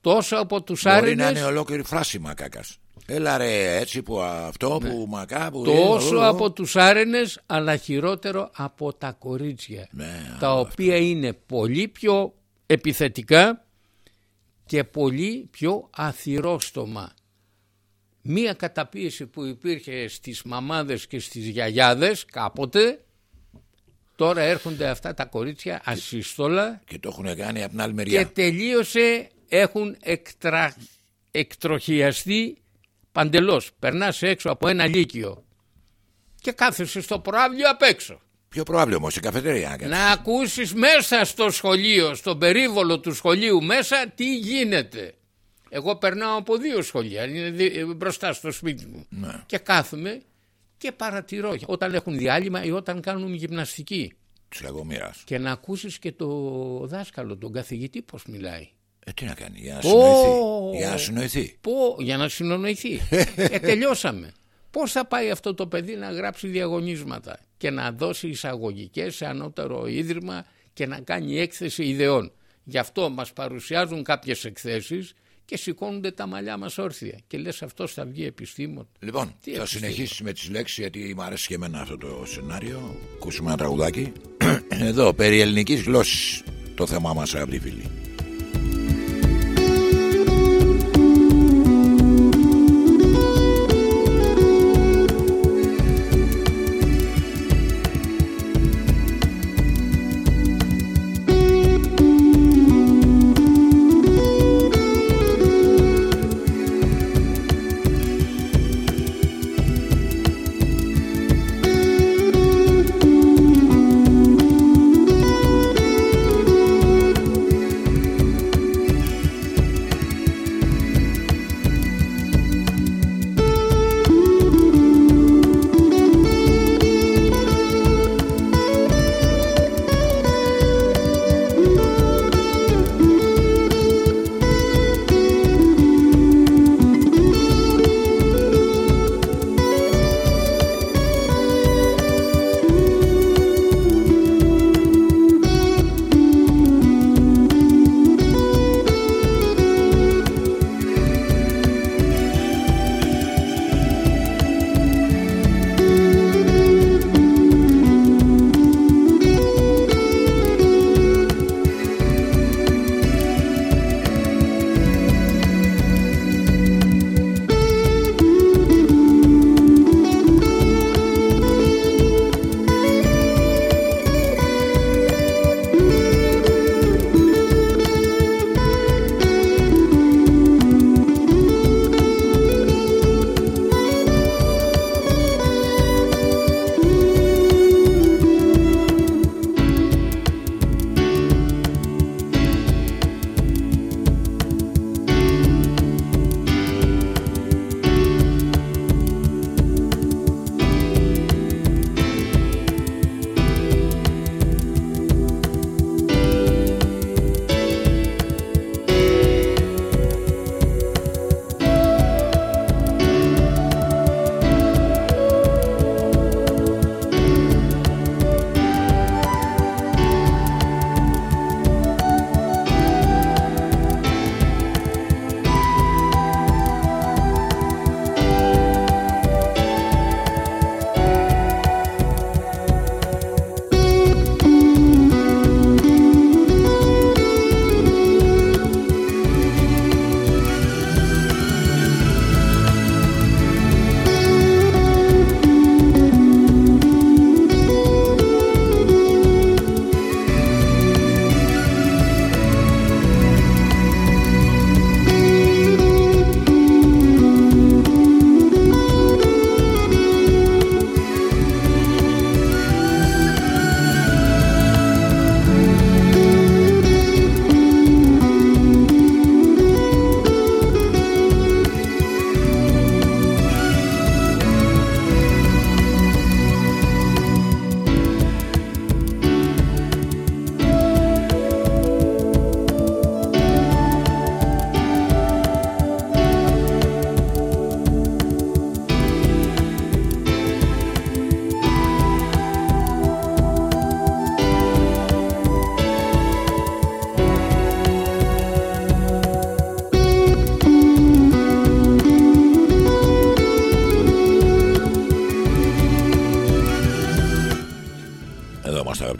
Τόσο από τους Μπορεί να άρενες, είναι ολόκληρη φράση μακάκας. Έλα ρε έτσι που αυτό που μακά που... Ναι. τόσο είναι, από τους άρενες, αλλά χειρότερο από τα κορίτσια. Ναι, τα οποία είναι πολύ πιο επιθετικά και πολύ πιο αθυρόστομα. Μία καταπίεση που υπήρχε στις μαμάδες και στις γιαγιάδες κάποτε τώρα έρχονται αυτά τα κορίτσια ασύστολα Και το έχουν κάνει από την άλλη μεριά. και τελείωσε έχουν εκτρα... εκτροχιαστεί παντελώς. Περνάς έξω από ένα λύκειο και κάθεσαι στο προάβλιο απ' έξω. Ποιο πρόβλημα όμως, η καφετερία. να κάτσεις. Να ακούσεις μέσα στο σχολείο, στον περίβολο του σχολείου μέσα τι γίνεται. Εγώ περνάω από δύο σχολεία, είναι δι- μπροστά στο σπίτι μου. Ναι. Και κάθομαι και παρατηρώ όταν έχουν διάλειμμα ή όταν κάνουν γυμναστική. Της κακομοίρας. Και να ακούσεις και το δάσκαλο, τον καθηγητή πώς μιλάει. Ε, τι να κάνει, για να Ω! συνοηθεί. Για να συνοηθεί. Πω, για να συνονοηθεί. [laughs] ε, τελειώσαμε. Πώς θα πάει αυτό το παιδί να γράψει διαγωνίσματα και να δώσει εισαγωγικές σε ανώτερο ίδρυμα και να κάνει έκθεση ιδεών. Γι' αυτό μας παρουσιάζουν κάποιες εκθέσεις και σηκώνονται τα μαλλιά μας όρθια. Και λες αυτός θα βγει επιστήμον. Λοιπόν, Τι θα επιστήμη. συνεχίσεις με τις λέξεις γιατί μου αρέσει και εμένα αυτό το σενάριο. Ακούσουμε ένα τραγουδάκι. [clears throat] Εδώ, περί ελληνικής γλώσσης το θέμα μας αγαπητοί φίλοι.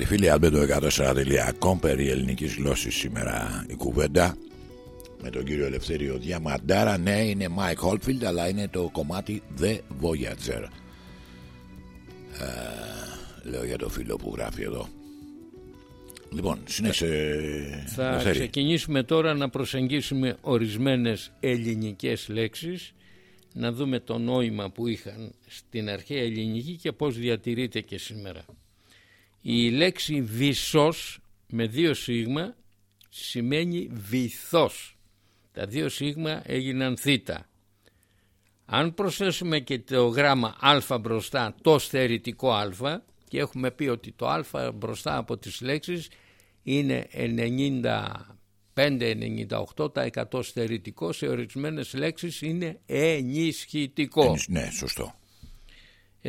Φίλοι, albedo104.com περί ελληνικής γλώσσης σήμερα η κουβέντα με τον κύριο Ελευθέριο Διαμαντάρα. Ναι, είναι Mike Oldfield, αλλά είναι το κομμάτι The Voyager. Ε, λέω για το φίλο που γράφει εδώ. Λοιπόν, συνέχισε. Θα Ελευθέρη. ξεκινήσουμε τώρα να προσεγγίσουμε ορισμένες ελληνικές λέξεις να δούμε το νόημα που είχαν στην αρχαία ελληνική και πώς διατηρείται και σήμερα. Η λέξη βυσός με δύο σίγμα σημαίνει βυθός. Τα δύο σίγμα έγιναν θήτα. Αν προσθέσουμε και το γράμμα α μπροστά, το στερητικό α, και έχουμε πει ότι το α μπροστά από τις λέξεις είναι 95-98% στερητικό, σε ορισμένες λέξεις είναι ενισχυτικό. Ενισ- Ναι, σωστό.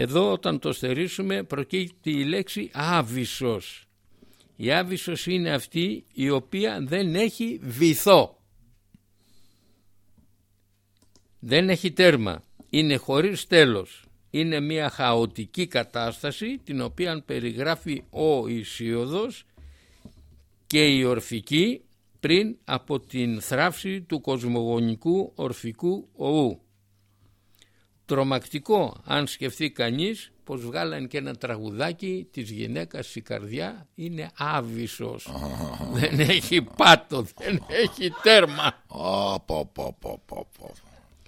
Εδώ όταν το στερήσουμε προκύπτει η λέξη άβυσος. Η άβυσος είναι αυτή η οποία δεν έχει βυθό. Δεν έχει τέρμα. Είναι χωρίς τέλος. Είναι μια χαοτική κατάσταση την οποία περιγράφει ο Ισίωδος και η ορφική πριν από την θράψη του κοσμογονικού ορφικού οού. Τρομακτικό αν σκεφτεί κανείς πως βγάλαν και ένα τραγουδάκι της γυναίκας η καρδιά είναι άβυσος. δεν έχει πάτο, δεν έχει τέρμα. Ω, πω, πω, πω, πω, πω.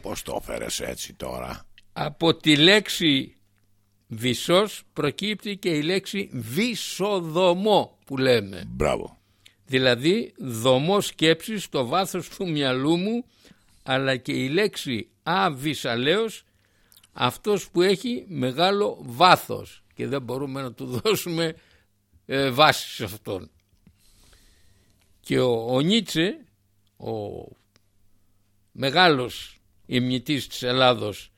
Πώς το έφερες έτσι τώρα; Από τη λέξη βυσός προκύπτει και η λέξη βυσοδομό που λέμε. Μπράβο. Δηλαδή δομό σκέψης στο βάθος του μυαλού μου αλλά και η λέξη αβυσαλέος αυτός που έχει μεγάλο βάθος και δεν μπορούμε να του δώσουμε ε, βάση σε αυτόν. Και ο, ο Νίτσε, ο μεγάλος ημνητής της Ελλάδος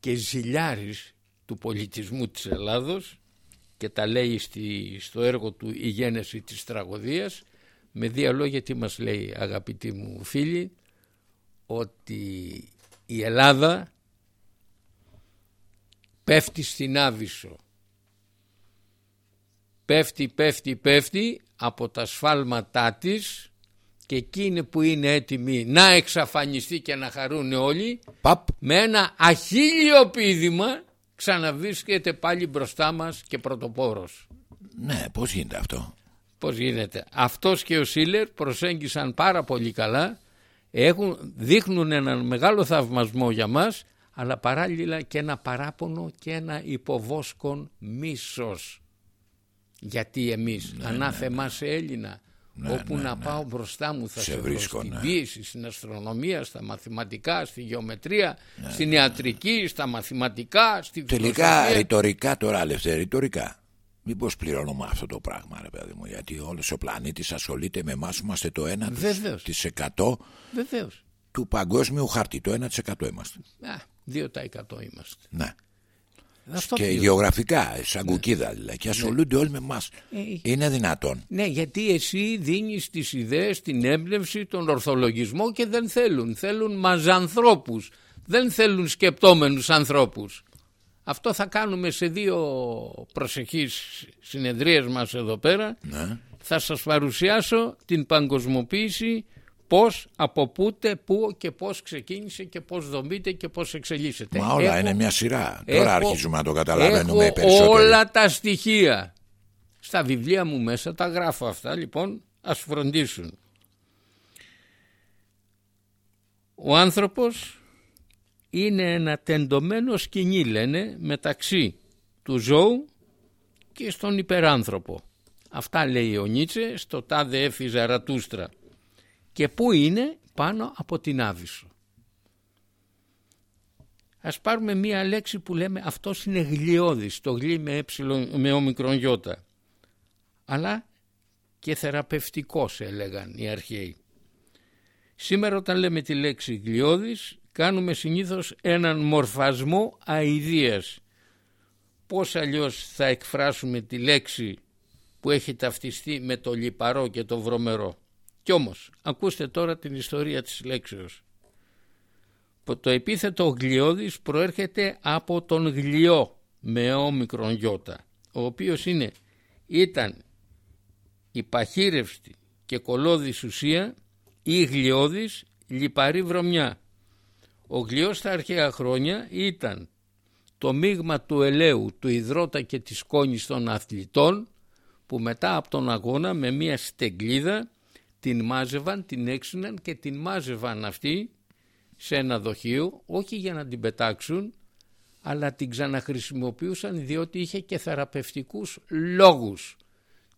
και ζηλιάρης του πολιτισμού της Ελλάδος και τα λέει στη, στο έργο του «Η γένεση της τραγωδίας» με δύο λόγια τι μας λέει αγαπητοί μου φίλοι ότι η Ελλάδα πέφτει στην Άβυσσο πέφτει πέφτει πέφτει από τα σφάλματά της και εκείνη που είναι έτοιμη να εξαφανιστεί και να χαρούν όλοι Παπ. με ένα αχίλιο πείδημα ξαναβρίσκεται πάλι μπροστά μας και πρωτοπόρος. Ναι, πώς γίνεται αυτό; Πώς γίνεται; Αυτός και ο Σίλερ προσέγγισαν πάρα πολύ καλά, έχουν, δείχνουν έναν μεγάλο θαυμασμό για μας, αλλά παράλληλα και ένα παράπονο και ένα υποβόσκον μίσος. Γιατί εμείς, ανάθεμά σε Έλληνα, όπου να πάω μπροστά μου θα Σε σε, βρω βρίσκω, στην ναι. πίεση, στην αστρονομία, στα μαθηματικά, στη γεωμετρία, στην ιατρική, στα μαθηματικά, στη Τελικά φιλοσοφία. ρητορικά τώρα, Λευτέρη, ρητορικά. Μήπως πληρώνουμε αυτό το πράγμα, ρε παιδί μου, γιατί όλος ο πλανήτης ασχολείται με εμάς, είμαστε το 1% Βεβαίως. της 100 Βεβαίως. του παγκόσμιου χάρτη. Το 1% είμαστε. Α, 2% είμαστε. Ναι. Αυτό και πιο- γεωγραφικά, σαν κουκίδα δηλαδή. Και ασχολούνται όλοι με εμάς. Ε, Είναι δυνατόν. Ναι, γιατί εσύ δίνεις τις ιδέες, την έμπνευση, τον ορθολογισμό και δεν θέλουν. Θέλουν μαζανθρώπους. Δεν θέλουν σκεπτόμενους ανθρώπους. Αυτό θα κάνουμε σε δύο προσεχείς συνεδρίες μας εδώ πέρα. Ναι. Θα σας παρουσιάσω την παγκοσμοποίηση πώς, από πούτε, πού και πώς ξεκίνησε και πώς δομείται και πώς εξελίσσεται. Μα όλα Έχω- είναι μια σειρά. έχω- Τώρα αρχίζουμε να το καταλαβαίνουμε έχω περισσότερο. όλα τα στοιχεία. Στα βιβλία μου μέσα τα γράφω αυτά λοιπόν ας φροντίσουν. Ο άνθρωπος είναι ένα τεντωμένο σκηνή λένε μεταξύ του ζώου και στον υπεράνθρωπο. Αυτά λέει ο Νίτσε στο τάδε έφη Ζαρατούστρα. Και πού είναι πάνω από την Άβυσσο. Ας πάρουμε μία λέξη που λέμε αυτός είναι γλιώδης, το γλί με, ε, με όμικρον γιώτα. Αλλά και θεραπευτικός έλεγαν οι αρχαίοι. Σήμερα όταν λέμε τη λέξη γλιώδης κάνουμε συνήθως έναν μορφασμό αηδίας. Πώς αλλιώς θα εκφράσουμε τη λέξη που έχει ταυτιστεί με το λιπαρό και το βρωμερό. Κι όμως, ακούστε τώρα την ιστορία της λέξεως. Το επίθετο γλιώδης προέρχεται από τον γλιό με όμικρον γιώτα, ο οποίος είναι, ήταν η παχύρευστη και κολώδης ουσία ή γλιώδης λιπαρή βρωμιά. Ο γλιός στα αρχαία χρόνια ήταν το μείγμα του ελαίου, του υδρότα και της κόνης των αθλητών που μετά από τον αγώνα με μία στεγκλίδα την μάζευαν, την έξυναν και την μάζευαν αυτή σε ένα δοχείο όχι για να την πετάξουν αλλά την ξαναχρησιμοποιούσαν διότι είχε και θεραπευτικούς λόγους.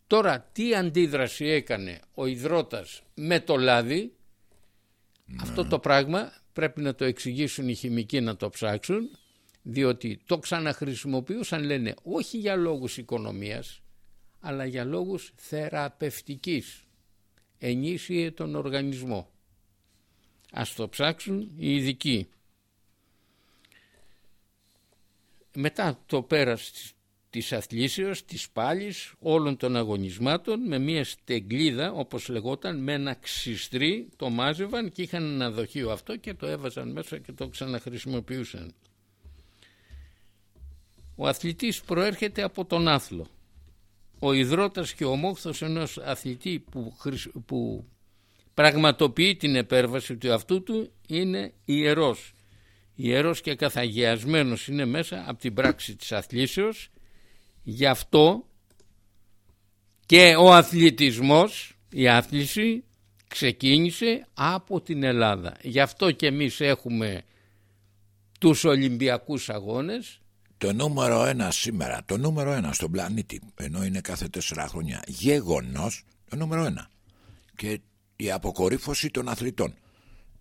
Τώρα τι αντίδραση έκανε ο υδρότας με το λάδι; Αυτό το πράγμα πρέπει να το εξηγήσουν οι χημικοί να το ψάξουν διότι το ξαναχρησιμοποιούσαν λένε όχι για λόγους οικονομίας αλλά για λόγους θεραπευτικής ενίσχυε τον οργανισμό ας το ψάξουν οι ειδικοί μετά το πέρας της αθλήσεως, της πάλης, όλων των αγωνισμάτων με μια στεγκλίδα όπως λεγόταν με ένα ξυστρί το μάζευαν και είχαν ένα δοχείο αυτό και το έβαζαν μέσα και το ξαναχρησιμοποιούσαν. Ο αθλητής προέρχεται από τον άθλο. Ο υδρότας και ο μόχθος ενός αθλητή που, που πραγματοποιεί την επέρβαση του αυτού του είναι ιερός. Ιερός και καθαγιασμένος είναι μέσα από την πράξη της αθλήσεως. Γι' αυτό και ο αθλητισμός, η άθληση ξεκίνησε από την Ελλάδα. Γι' αυτό και εμείς έχουμε τους Ολυμπιακούς Αγώνες το νούμερο ένα σήμερα, το νούμερο ένα στον πλανήτη, ενώ είναι κάθε τέσσερα χρόνια γεγονός, το νούμερο ένα. Και η αποκορύφωση των αθλητών.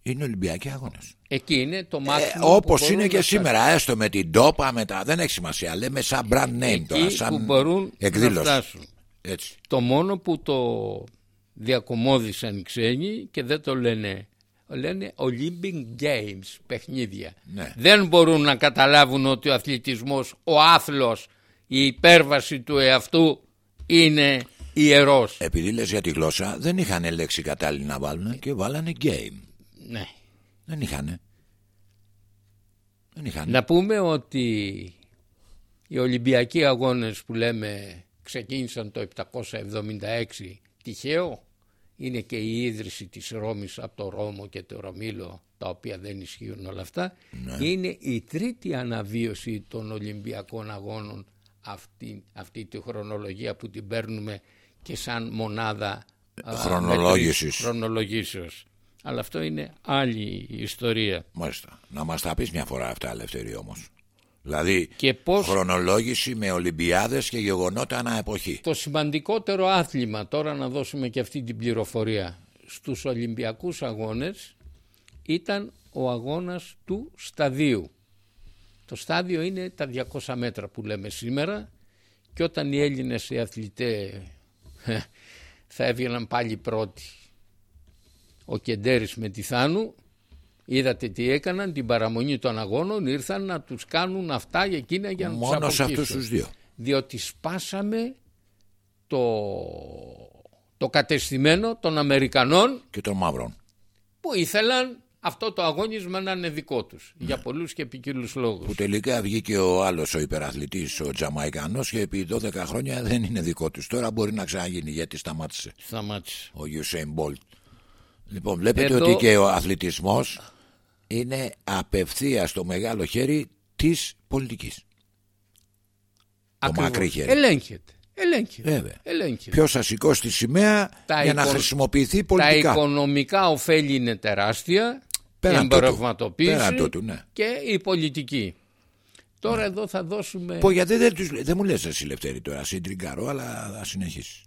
Είναι Ολυμπιακοί αγώνες. Εκεί είναι το μάτι. Ε, Όπως είναι και σήμερα, έστω με την τόπα, με τα. Δεν έχει σημασία. Λέμε σαν brand name Εκεί τώρα. Σαν που μπορούν εκδήλωση. να φτάσουν. Έτσι. Το μόνο που το διακομώδησαν οι ξένοι και δεν το λένε λένε Olympic Games παιχνίδια. Ναι. Δεν μπορούν να καταλάβουν ότι ο αθλητισμός, ο άθλος, η υπέρβαση του εαυτού είναι ιερός. Επειδή λες για τη γλώσσα δεν είχαν λέξη κατάλληλη να βάλουν και βάλανε game. Ναι. Δεν είχαν. Δεν είχαν. Να πούμε ότι οι Ολυμπιακοί αγώνες που λέμε ξεκίνησαν το 776 τυχαίο είναι και η ίδρυση της Ρώμης από το Ρώμο και το Ρωμήλο τα οποία δεν ισχύουν όλα αυτά Ναι. είναι η τρίτη αναβίωση των Ολυμπιακών Αγώνων αυτή, αυτή τη χρονολογία που την παίρνουμε και σαν μονάδα α, Χρονολόγησης. μέτρησης, χρονολογήσεως. Αλλά αυτό είναι άλλη ιστορία. Μάλιστα. Να μας τα πεις μια φορά αυτά ελευθερία όμως. Δηλαδή Και πώς χρονολόγηση με Ολυμπιάδες και γεγονότα ανά εποχή. το σημαντικότερο άθλημα, τώρα να δώσουμε και αυτή την πληροφορία, στους Ολυμπιακούς Αγώνες ήταν ο αγώνας του σταδίου. Το στάδιο είναι τα 200 μέτρα που λέμε σήμερα και όταν οι Έλληνες οι αθλητές θα έβγαιναν πάλι πρώτοι ο Κεντέρης με τη Θάνου είδατε τι έκαναν την παραμονή των αγώνων ήρθαν να τους κάνουν αυτά για εκείνα για να Μόνος τους σε αποκύψουν αυτούς τους δύο. διότι σπάσαμε το, το κατεστημένο των Αμερικανών Και των μαύρων. που ήθελαν αυτό το αγώνισμα να είναι δικό τους για πολλούς και ποικίλου λόγους. Ναι. Που τελικά βγήκε ο άλλος ο υπεραθλητής ο Τζαμαϊκανός και επί 12 χρόνια δεν είναι δικό τους. Τώρα μπορεί να ξαναγίνει γιατί σταμάτησε Σταμάτησε. ο Usain Bolt. Λοιπόν βλέπετε Εδώ- ότι και ο αθλητισμός είναι απευθεία στο μεγάλο χέρι της πολιτικής. Το Ακριβώς. μακρύ χέρι. Ελέγχεται. Ελέγχεται. Βέβαια. Ελέγχεται. Ποιος θα σηκώσει τη σημαία Τα για να εικο- χρησιμοποιηθεί Τα πολιτικά. οικονομικά ωφέλη είναι τεράστια. Πέραν η τούτου. εμπορευματοποίηση Πέραν τούτου, ναι. και η πολιτική. Τώρα εδώ θα δώσουμε... Πω, γιατί δεν, τους, δεν μου λες εσύ Λευτέρη τώρα, συντριγκαρώ, αλλά θα συνεχίσεις.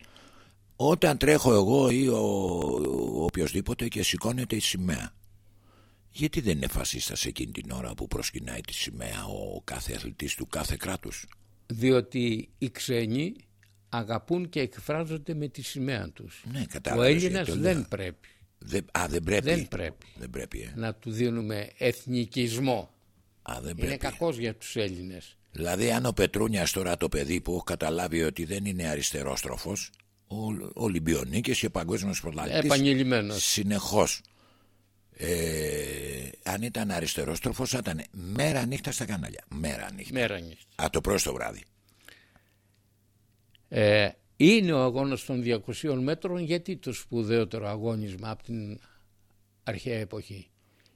Όταν τρέχω εγώ ή ο, ο οποιοδήποτε και σηκώνεται η σημαία, γιατί δεν είναι φασίστας εκείνη την ώρα που προσκυνάει τη σημαία ο κάθε αθλητής του κάθε κράτους; Διότι οι ξένοι αγαπούν και εκφράζονται με τη σημαία τους. Ναι, Ο κατάλαβες γιατί Έλληνας το λέω. δεν πρέπει Δεν, α, δεν πρέπει. Δεν πρέπει. Δεν πρέπει, ε. να του δίνουμε εθνικισμό. Α, δεν Είναι πρέπει. κακός για τους Έλληνες. Δηλαδή, αν ο Πετρούνιας τώρα το παιδί που έχει καταλάβει ότι δεν είναι αριστερόστροφος, ο Ολυμπιονίκης και παγκόσμιος πρωταθλητής. Επανειλημμένος. Συνεχώ. Ε, αν ήταν αριστερόστροφο, θα ήταν μέρα νύχτα στα κανάλια. Μέρα νύχτα. Μέρα νύχτα. Α, το πρώτο το βράδυ. Ε, είναι ο αγώνας των 200 μέτρων γιατί το σπουδαιότερο αγώνισμα από την αρχαία εποχή;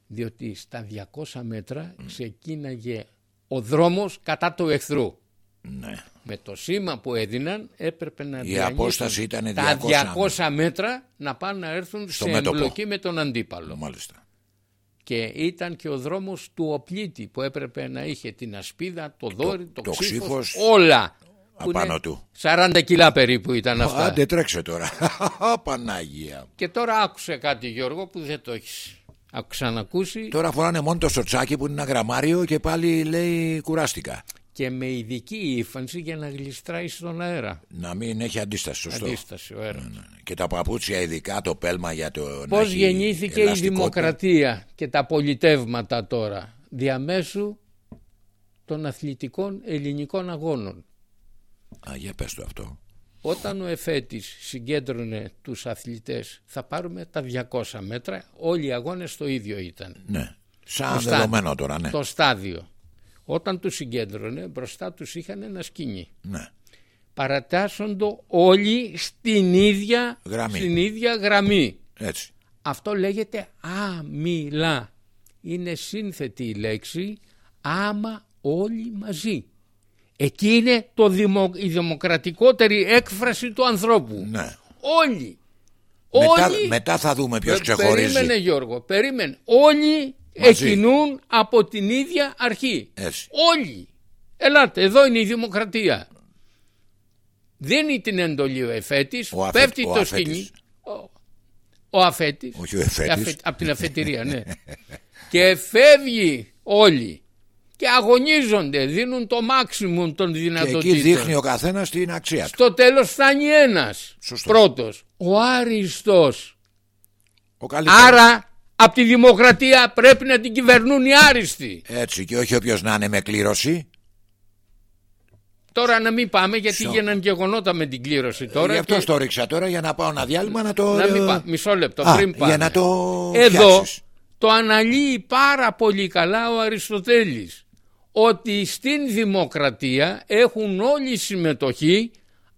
Διότι στα 200 μέτρα ξεκίναγε ο δρόμος κατά του εχθρού. Ναι. Με το σήμα που έδιναν έπρεπε να Η διανύσουν απόσταση ήταν τα 200 200 μέτρα να πάνε να έρθουν Στο σε μέτωπο. εμπλοκή με τον αντίπαλο. Μάλιστα. Και ήταν και ο δρόμος του οπλίτη που έπρεπε να είχε την ασπίδα, το δόρυ, το, το ξύφος, ξύφος όλα. που απάνω είναι του. 40 κιλά περίπου ήταν αυτά. Άντε τρέξε τώρα. [laughs] Πανάγια. Και τώρα άκουσε κάτι Γιώργο που δεν το έχεις ξανακούσει Τώρα φοράνε μόνο το σοτσάκι που είναι ένα γραμμάριο και πάλι λέει κουράστηκα. Και με ειδική ύφανση για να γλιστράει στον αέρα. Να μην έχει αντίσταση, σωστό. Αντίσταση ο αέρας. Και τα παπούτσια ειδικά, το πέλμα για το. να Πώς έχει γεννήθηκε η ελαστικότητα. δημοκρατία και τα πολιτεύματα τώρα διαμέσου των αθλητικών ελληνικών αγώνων. Α, για πες το αυτό. Όταν ο Εφέτης συγκέντρωνε τους αθλητές θα πάρουμε τα 200 μέτρα, όλοι οι αγώνες το ίδιο ήταν. Ναι. Σαν Το στάδιο. δεδομένο τώρα, ναι. Το στάδιο. Όταν τους συγκέντρωνε μπροστά τους είχαν ένα σκηνή. ναι. Παρατάσσοντο όλοι στην ίδια Γραμμή. Στην ίδια γραμμή. Έτσι. Αυτό λέγεται άμυλα. Είναι σύνθετη η λέξη άμα όλοι μαζί. Εκεί είναι το δημο, η δημοκρατικότερη έκφραση του ανθρώπου. Ναι. Όλοι. Μετά, όλοι μετά θα δούμε ποιος Ε, ξεχωρίζει. Περίμενε Γιώργο, περίμενε. Όλοι Μαζί. Εκινούν από την ίδια αρχή. Έτσι. Όλοι. Ελάτε, εδώ είναι η δημοκρατία. Δίνει την εντολή ο Εφέτης, Ο Αφέ- πέφτει ο το Αφέτης. σκηνή. Ο, ο Αφέτης. Όχι ο Εφέτης. από την αφετηρία, ναι. [laughs] και φεύγει όλοι. Και αγωνίζονται, δίνουν το maximum των Και δυνατοτήτων. εκεί δείχνει ο καθένας την αξία του. Στο τέλος φτάνει ένας. Σωστό. Πρώτος. Ο άριστος. Ο καλύτερος. Άρα από τη δημοκρατία πρέπει να την κυβερνούν οι άριστοι. Έτσι και όχι όποιος να είναι με κλήρωση. Τώρα να μην πάμε γιατί Σο. γίναν γεγονότα με την κλήρωση τώρα. Γι' αυτό και- το ρίξα τώρα για να πάω ένα διάλειμμα να το. Να μην πά- Μισό λεπτό Α, πριν πάμε. για να το Εδώ φτιάξεις. το αναλύει πάρα πολύ καλά ο Αριστοτέλης ότι στην δημοκρατία έχουν όλοι συμμετοχή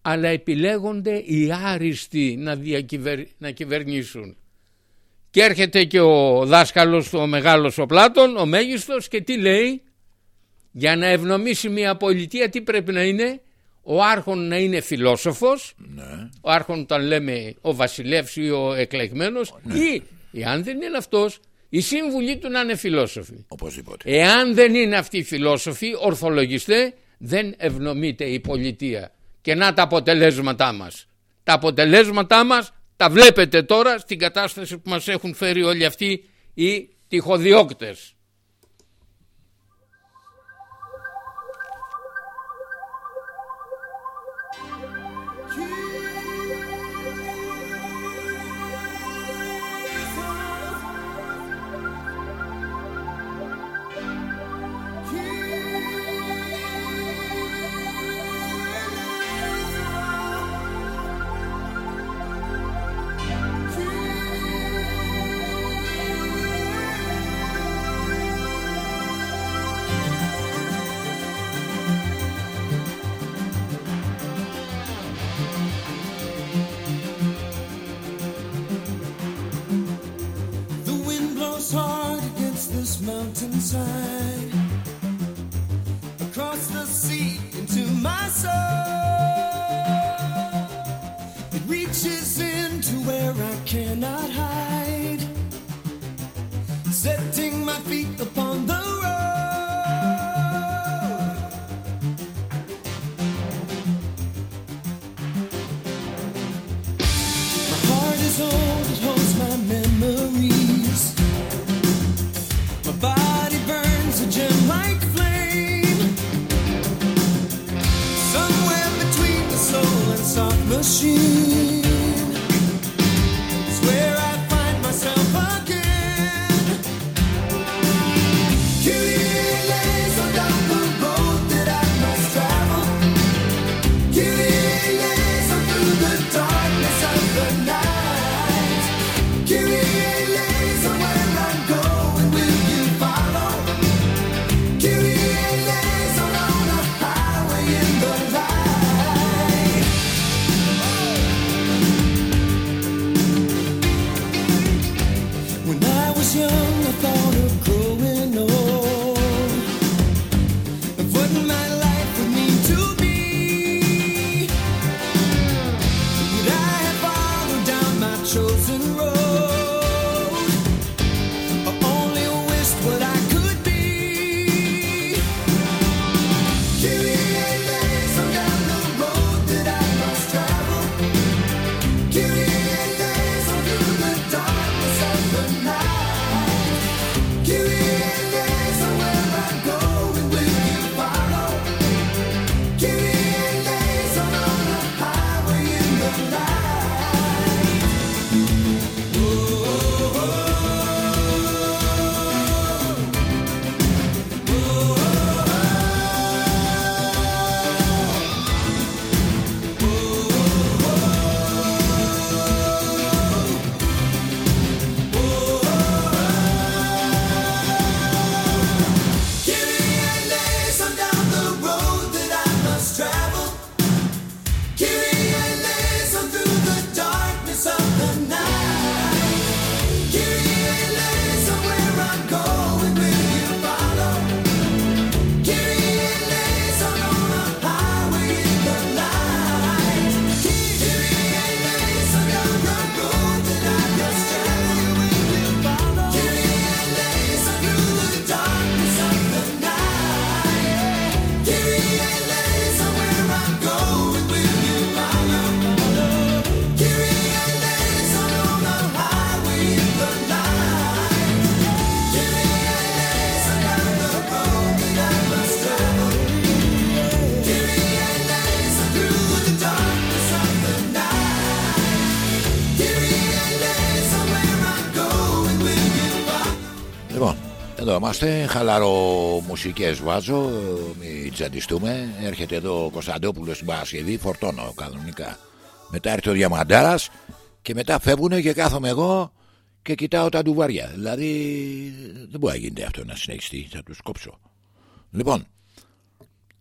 αλλά επιλέγονται οι άριστοι να, διακυβερ... να κυβερνήσουν. Και έρχεται και ο δάσκαλος, ο μεγάλος ο Πλάτων, ο μέγιστος και τι λέει; Για να ευνομήσει μια πολιτεία τι πρέπει να είναι; Ο άρχον να είναι φιλόσοφος Ναι. ο άρχον όταν λέμε ο βασιλεύς ή ο εκλεγμένος ή εάν δεν είναι αυτός οι σύμβουλοι του να είναι φιλόσοφοι. Οπωσδήποτε. Εάν δεν είναι αυτοί οι φιλόσοφοι ορθολογιστέ δεν ευνομείται η πολιτεία. Και να τα αποτελέσματά μας. Τα αποτελέσματά μας τα βλέπετε τώρα στην κατάσταση που μας έχουν φέρει όλοι αυτοί οι τυχοδιώκτες. Εδώ είμαστε, χαλαρομουσικές βάζω, μην τσαντιστούμε. Έρχεται εδώ ο Κωνσταντόπουλος στην Παρασκευή, φορτώνω κανονικά. Μετά έρχεται ο Διαμαντάρας και μετά φεύγουνε και κάθομαι εγώ και κοιτάω τα ντουβάρια. Δηλαδή δεν μπορεί να γίνεται αυτό να συνεχιστεί, θα τους κόψω. Λοιπόν,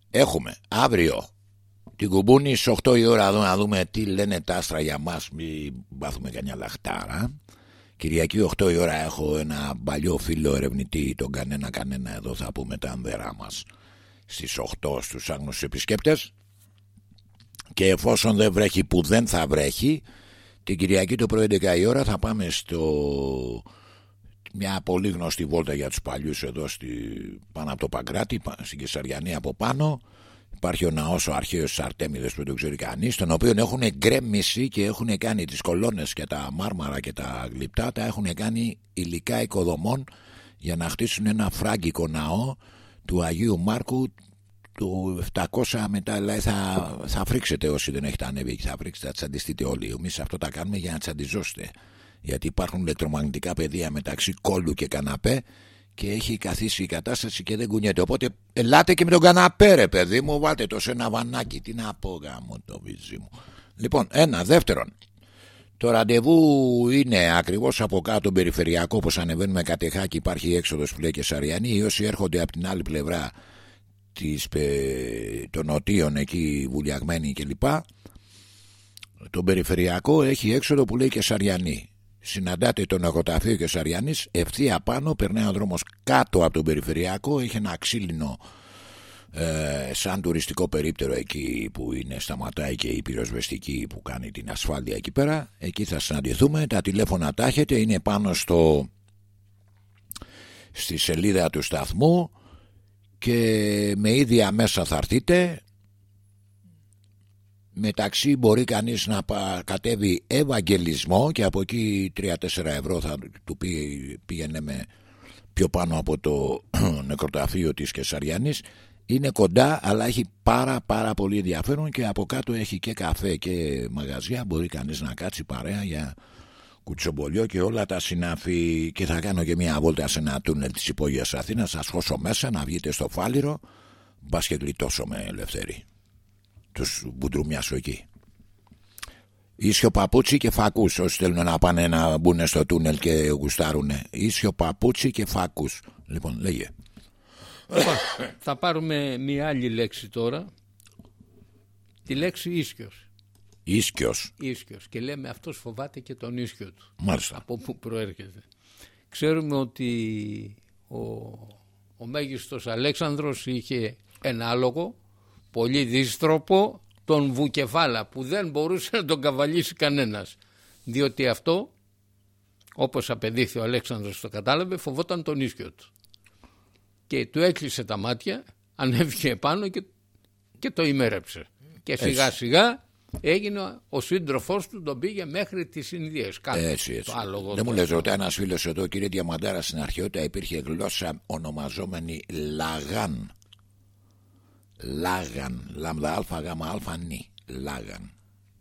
έχουμε αύριο την κουμπούνη στις 8 η ώρα εδώ να δούμε τι λένε τα άστρα για μας, μην πάθουμε κανένα λαχτάρα. Κυριακή 8 η ώρα έχω ένα παλιό φίλο ερευνητή, τον κανένα κανένα εδώ θα πούμε τα ανδερά μας. Στις 8 στους άγνωστους επισκέπτες. Και εφόσον δεν βρέχει που δεν θα βρέχει την Κυριακή το πρωί 11 η ώρα θα πάμε στο μια πολύ γνωστή βόλτα για τους παλιούς εδώ στη, πάνω από το Παγκράτη στην Κεσαριανή από πάνω Υπάρχει ο ναός ο αρχαίος τη Αρτέμιδε που δεν το ξέρει κανείς, τον οποίο έχουν γκρέμισει και έχουν κάνει τις κολόνες και τα μάρμαρα και τα γλυπτά, τα έχουν κάνει υλικά οικοδομών για να χτίσουν ένα φράγκικο ναό του Αγίου Μάρκου του 700 μετά. Δηλαδή θα, θα φρίξετε όσοι δεν έχετε ανέβει και θα φρίξετε θα τσαντιστείτε όλοι. Εμείς αυτό τα κάνουμε για να τσαντιζώστε γιατί υπάρχουν ηλεκτρομαγνητικά πεδία μεταξύ κόλλου και καναπέ και έχει καθίσει η κατάσταση και δεν κουνιέται. Οπότε ελάτε και με τον καναπέ, ρε παιδί μου, βάλτε το σε ένα βανάκι. Τι να πω, γάμο το βυζί μου. Λοιπόν, ένα. Δεύτερον, το ραντεβού είναι ακριβώς από κάτω περιφερειακό, όπως ανεβαίνουμε κατεχάκι. Υπάρχει έξοδος που λέει και Σαριανή. Οι όσοι έρχονται από την άλλη πλευρά της, των νοτίων εκεί βουλιαγμένοι κλπ. Το περιφερειακό έχει έξοδο που λέει και Σαριανή συναντάτε τον Αγωταφείο και Σαριανής ευθεία πάνω περνάει ο δρόμος κάτω από τον περιφερειακό έχει ένα ξύλινο ε, σαν τουριστικό περίπτερο εκεί που είναι σταματάει και η πυροσβεστική που κάνει την ασφάλεια εκεί πέρα. Εκεί θα συναντηθούμε τα τηλέφωνα τα έχετε είναι πάνω στο στη σελίδα του σταθμού και με ίδια μέσα θα έρθείτε μεταξύ μπορεί κανείς να κατέβει ευαγγελισμό και από εκεί 3-4 ευρώ θα του πήγαινε με πιο πάνω από το [clears throat] νεκροταφείο της Κεσαριανής. Είναι κοντά αλλά έχει πάρα πάρα πολύ ενδιαφέρον και από κάτω έχει και καφέ και μαγαζιά. Μπορεί κανείς να κάτσει παρέα για κουτσομπολιό και όλα τα συνάφη και θα κάνω και μια βόλτα σε ένα τούνελ της υπόγειας Αθήνας. Θα σχώσω μέσα να βγείτε στο φάληρο. Μπας και γλιτώσω με ελευθερή τους μπουντρουμιάσω εκεί. Ίσιο παπούτσι και φακούς. Όσοι θέλουν να πάνε να μπουν στο τούνελ και γουστάρουνε. Ίσιο παπούτσι και φακούς. Λοιπόν, λέγε. Λοιπόν, θα πάρουμε μια άλλη λέξη τώρα. Τη λέξη ίσκιος. Ίσκιος. Ίσκιος. Και λέμε αυτός φοβάται και τον ίσκιο του. Μάλιστα. Από πού προέρχεται. Ξέρουμε ότι ο, ο μέγιστος Αλέξανδρος είχε ένα άλογο πολύ δύστροπο τον Βουκεφάλα που δεν μπορούσε να τον καβαλήσει κανένας. Διότι αυτό όπως απεδείχθη ο Αλέξανδρος το κατάλαβε φοβόταν τον ίσκιο του. Και του έκλεισε τα μάτια ανέβηκε επάνω και, και το ημέρεψε. Και σιγά σιγά έγινε ο σύντροφός του τον πήγε μέχρι τις Ινδίες. Έτσι, έτσι. δεν μου λες ρωτά ένας φίλος εδώ κύριε Διαμαντάρα στην αρχαιότητα υπήρχε γλώσσα ονομαζόμενη Λαγάν Λάγαν, λάμδα αλφα γάμα αλφα νι, λάγαν.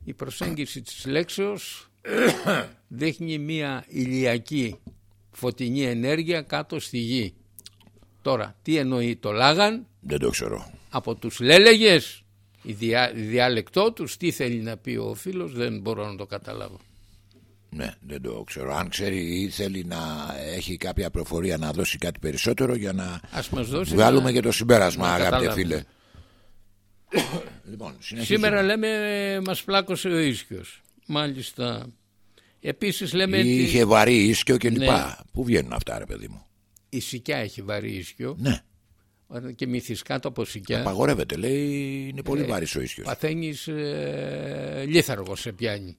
Η προσέγγιση της λέξεως [coughs] δείχνει μια ηλιακή φωτεινή ενέργεια κάτω στη γη. Τώρα, τι εννοεί το λάγαν; Δεν το ξέρω. Από τους λέλεγες, η, διά, διάλεκτό τους, τι θέλει να πει ο φίλος, δεν μπορώ να το καταλάβω. Ναι, δεν το ξέρω. Αν ξέρει ή θέλει να έχει κάποια προφορία να δώσει κάτι περισσότερο για να Ας μας δώσει βγάλουμε να... και το συμπέρασμα, να αγαπητέ καταλάβουμε. φίλε. Λοιπόν, Σήμερα λέμε μας πλάκωσε ο ίσκιος. Μάλιστα. Επίσης λέμε ότι Είχε βαρύ ίσκιο και Ναι. λοιπά. Πού βγαίνουν αυτά, ρε παιδί μου; η σικιά έχει βαρύ ίσκιο Ναι, και μυθείς κάτω από σικιά απαγορεύεται. Λέει είναι πολύ Ε, βαρύς ο ίσκιος. παθαίνεις ε, λίθαργο σε πιάνει.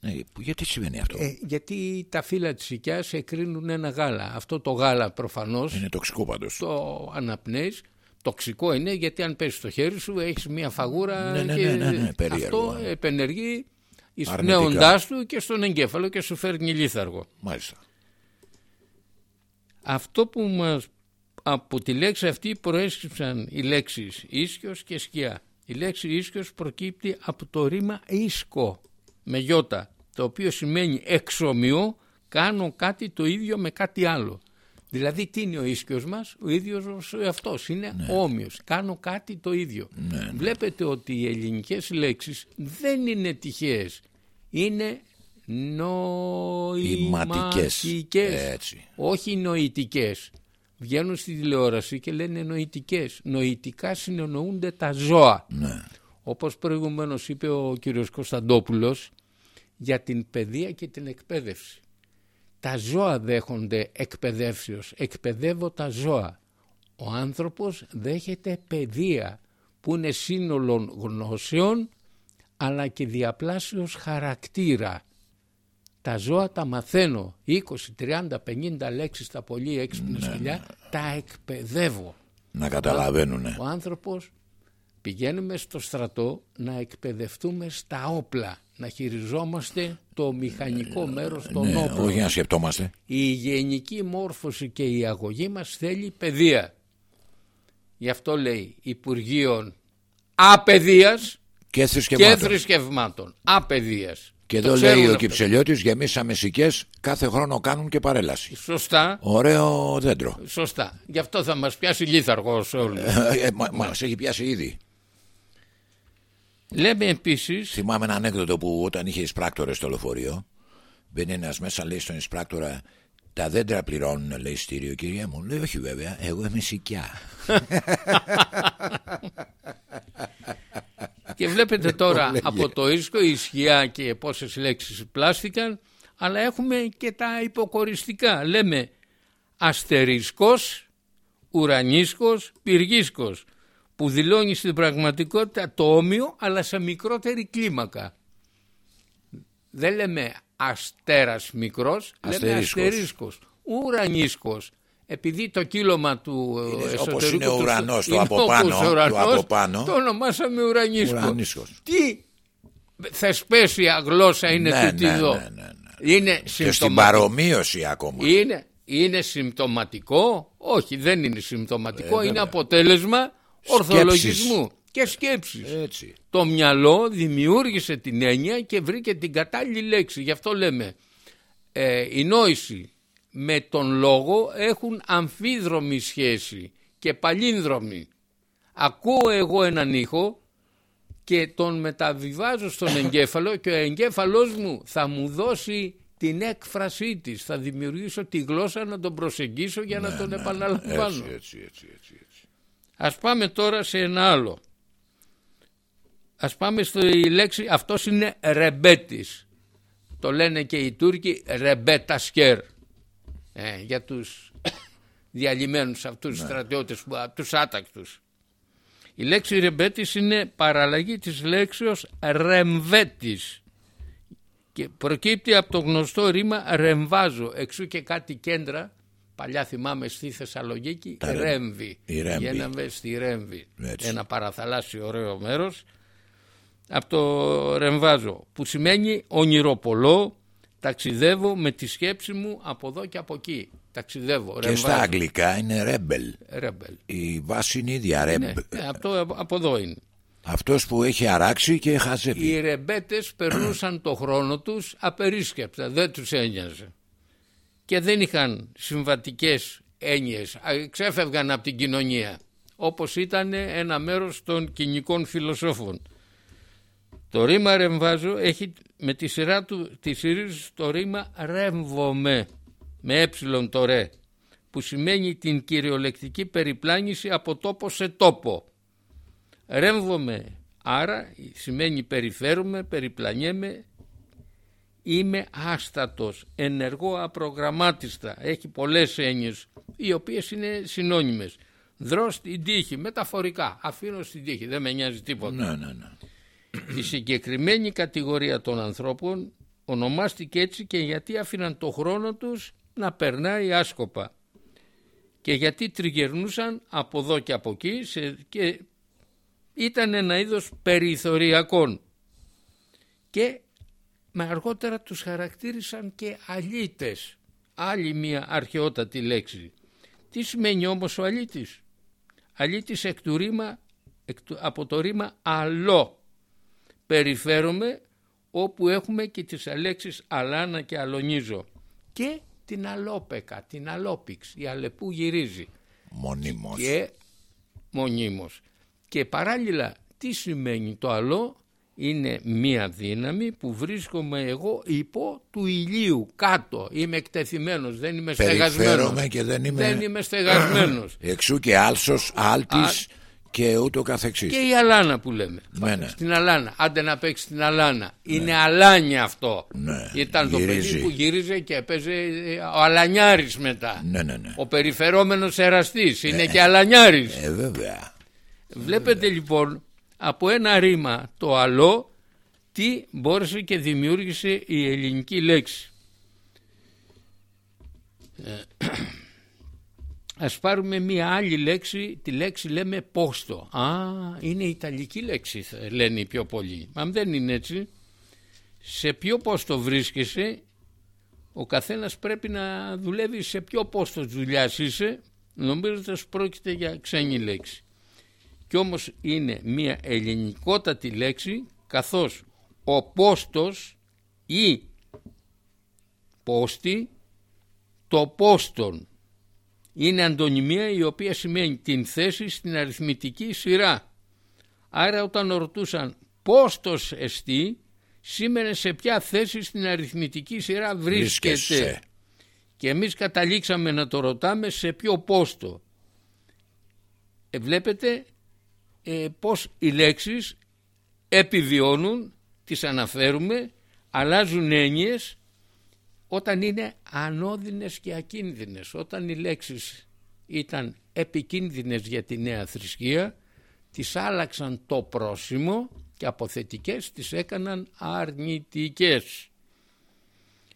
Ναι, που- γιατί συμβαίνει αυτό; Ε, γιατί τα φύλλα της σικιάς εκρίνουν ένα γάλα. Αυτό το γάλα προφανώς είναι τοξικό πάντω. το αναπνέεις. Τοξικό είναι γιατί αν πέσεις στο χέρι σου έχεις μια φαγούρα Ναι, ναι, και ναι, ναι, ναι, περίεργο, αυτό ναι. επενεργεί εις Αρνητικά. πνέοντάς του και στον εγκέφαλο και σου φέρνει λίθαργο. Μάλιστα. Αυτό που μας από τη λέξη αυτή προέσκυψαν οι λέξεις ίσκιος και σκιά. Η λέξη ίσκιος προκύπτει από το ρήμα ίσκο με γιώτα, το οποίο σημαίνει εξομοιώ κάνω κάτι το ίδιο με κάτι άλλο. Δηλαδή τι είναι ο ίσκιος μας, ο ίδιος ο εαυτός, είναι Ναι. όμοιος, κάνω κάτι το ίδιο. Βλέπετε ότι οι ελληνικές λέξεις δεν είναι τυχαίες, είναι Ηματικές. νοηματικές, Έτσι. όχι νοητικές. Βγαίνουν στη τηλεόραση και λένε νοητικές. Νοητικά συνεννοούνται τα ζώα. Ναι. Όπως προηγουμένως είπε ο κύριος Κωνσταντόπουλος για την παιδεία και την εκπαίδευση. Τα ζώα δέχονται εκπαιδεύσεως. Εκπαιδεύω τα ζώα. Ο άνθρωπος δέχεται παιδεία που είναι σύνολο γνώσεων αλλά και διαπλάσεως χαρακτήρα. Τα ζώα τα μαθαίνω 20, 30, 50 λέξεις τα πολύ έξυπνες φιλιά, τα εκπαιδεύω. Να καταλαβαίνουνε. Ο άνθρωπος πηγαίνουμε στο στρατό να εκπαιδευτούμε στα όπλα, να χειριζόμαστε το μηχανικό μέρος των Ναι, όπλων. όχι να σκεπτόμαστε. Η γενική μόρφωση και η αγωγή μας θέλει παιδεία. Γι' αυτό λέει Υπουργείων Απαιδείας Και και θρησκευμάτων. θρησκευμάτων. Απαιδείας. Και Το εδώ ξέρουν λέει ο αυτό. Κυψελιώτης γεμίσαμε σικές κάθε χρόνο κάνουν και παρέλαση. Σωστά, Ωραίο δέντρο. σωστά. Γι' αυτό θα μας πιάσει λίθαργος όλους. Ε, μα, μας έχει πιάσει ήδη. Λέμε επίσης Θυμάμαι ένα ανέκδοτο που όταν είχες εισπράκτορες στο λεωφορείο μπαίνει ένας μέσα λέει στον εισπράκτορα τα δέντρα πληρώνουν λέει στήριο κυρία μου. Λέει όχι βέβαια εγώ είμαι σικιά [laughs] Και βλέπετε τώρα από το ίσκο η ισχυά και πόσες λέξεις πλάστηκαν αλλά έχουμε και τα υποκοριστικά. Λέμε αστερίσκος, ουρανίσκος, πυργίσκος που δηλώνει στην πραγματικότητα το όμοιο αλλά σε μικρότερη κλίμακα. Δεν λέμε αστέρας μικρός, λέμε Αστερίσκος. αστερίσκος, ουρανίσκος. Επειδή το κύλωμα του Είναι εσωτερικού όπως είναι ο του- ουρανός, το είναι από όπως πάνω, ο το ουρανός, από πάνω. το ονομάσαμε ουρανίσκο. Ουρανίσκος. Τι θεσπέσια γλώσσα είναι Ναι, τούτη ναι, εδώ; ναι, ναι, ναι. Είναι και στην συμπτωματικό. παρομοίωση ακόμα Είναι, είναι συμπτωματικό; Όχι, δεν είναι συμπτωματικό. Ε, είναι βέβαια. αποτέλεσμα ορθολογισμού και σκέψης. έτσι Το μυαλό δημιούργησε την έννοια και βρήκε την κατάλληλη λέξη. Γι' αυτό λέμε ε, η νόηση με τον λόγο έχουν αμφίδρομη σχέση και παλίνδρομη. Ακούω εγώ έναν ήχο και τον μεταβιβάζω στον [coughs] εγκέφαλο και ο εγκέφαλός μου θα μου δώσει την έκφρασή της. Θα δημιουργήσω τη γλώσσα να τον προσεγγίσω για να τον επαναλαμβάνω. έτσι, έτσι, έτσι, έτσι, έτσι. Ας πάμε τώρα σε ένα άλλο. Ας πάμε στη λέξη, αυτός είναι ρεμπέτης. Το λένε και οι Τούρκοι ρεμπέτα σκέρ. Ε, για τους [coughs] διαλυμένους αυτούς τους στρατιώτες, που- τους άτακτους. Η λέξη ρεμπέτης είναι παραλλαγή της λέξεως ρεμβέτης και προκύπτει από το γνωστό ρήμα ρεμβάζω εξού και κάτι κέντρα παλιά θυμάμαι στη Θεσσαλονίκη Τα ρεμ- ρέμβη. η Ρέμβη. Γίναμε στη Ρέμβη. Έτσι. ένα παραθαλάσσιο ωραίο μέρος. Από το ρεμβάζω που σημαίνει ονειροπολώ ταξιδεύω με τη σκέψη μου από εδώ και από εκεί. Ταξιδεύω και στα ρεμβάζω. αγγλικά είναι rebel Ρέμπελ. Η βάση είναι ίδια ρεμπ ναι, ναι, αυτό από- από εδώ είναι. Αυτός που έχει αράξει και χαζεύει. Οι ρεμπέτες περνούσαν το χρόνο τους απερίσκεπτα, δεν τους ένοιαζε. Και δεν είχαν συμβατικές έννοιες, α, ξέφευγαν από την κοινωνία, όπως ήταν ένα μέρος των κοινικών φιλοσόφων. Το ρήμα ρεμβάζω έχει με τη σειρά του τη σειρίζεις το ρήμα ρέμβομαι με έψιλον το ρε που σημαίνει την κυριολεκτική περιπλάνηση από τόπο σε τόπο. Ρέμβομαι άρα σημαίνει περιφέρομαι, περιπλανιέμαι, είμαι άστατος, ενεργό απρογραμμάτιστα. Έχει πολλές έννοιες οι οποίες είναι συνώνυμες. Δρώ στην τύχη, μεταφορικά, αφήνω στην τύχη, δεν με νοιάζει τίποτα. ναι ναι ναι Η συγκεκριμένη κατηγορία των ανθρώπων ονομάστηκε έτσι και γιατί άφηναν το χρόνο τους να περνάει άσκοπα και γιατί τριγερνούσαν από εδώ και από εκεί σε, και ήταν ένα είδος περιθωριακών και με αργότερα τους χαρακτήρισαν και αλήτες. Άλλη μια αρχαιότατη λέξη. Τι σημαίνει όμως ο αλήτης; Αλήτης εκ του ρήμα, εκ του- από το ρήμα αλό περιφέρομαι όπου έχουμε και τις αλέξεις αλάνα και αλονίζω και την αλόπεκα, την αλόπιξ, η αλεπού γυρίζει. Μονίμως. και μονίμως. Και παράλληλα τι σημαίνει το άλλο είναι μία δύναμη που βρίσκομαι εγώ υπό του ηλίου κάτω. Είμαι εκτεθειμένος, δεν είμαι στεγασμένος. Περιφέρομαι και δεν είμαι... Δεν είμαι στεγασμένος. [clears throat] Εξού και άλσος, άλτης και ούτω καθεξής. και η αλάνα που λέμε. Ναι, ναι. Στην αλάνα. Άντε να παίξει την αλάνα. Είναι αλάνια αυτό. Ναι, Ήταν το γυρίζει. παιδί που γύριζε και έπαιζε ε, ο αλανιάρης μετά. Ναι, ναι, ναι. Ο περιφερόμενος εραστής. Είναι και αλανιάρης. Ε, βέβαια. Βλέπετε λοιπόν από ένα ρήμα το αλό τι μπόρεσε και δημιούργησε η ελληνική λέξη. Ε, [clears throat] Ας πάρουμε μία άλλη λέξη, τη λέξη λέμε πόστο. Α, είναι ιταλική λέξη θα λένε οι πιο πολλοί. Μα δεν είναι έτσι. Σε ποιο πόστο βρίσκεσαι, ο καθένας πρέπει να δουλεύει σε ποιο πόστος δουλειάς είσαι, νομίζοντας πρόκειται για ξένη λέξη και όμως είναι μια ελληνικότατη λέξη καθώς ο πόστος ή πόστη το πόστον είναι αντωνυμία η οποία σημαίνει την θέση στην αριθμητική σειρά. Άρα όταν ρωτούσαν πόστος εστί σήμαινε σε ποια θέση στην αριθμητική σειρά βρίσκεται. Βρίσκεσαι. Και εμείς καταλήξαμε να το ρωτάμε σε ποιο πόστο. Ε, βλέπετε ε, πώς οι λέξεις επιβιώνουν, τις αναφέρουμε, αλλάζουν έννοιες όταν είναι ανώδυνες και ακίνδυνες. Όταν οι λέξεις ήταν επικίνδυνες για τη νέα θρησκεία, τις άλλαξαν το πρόσημο και αποθετικές τις έκαναν αρνητικές.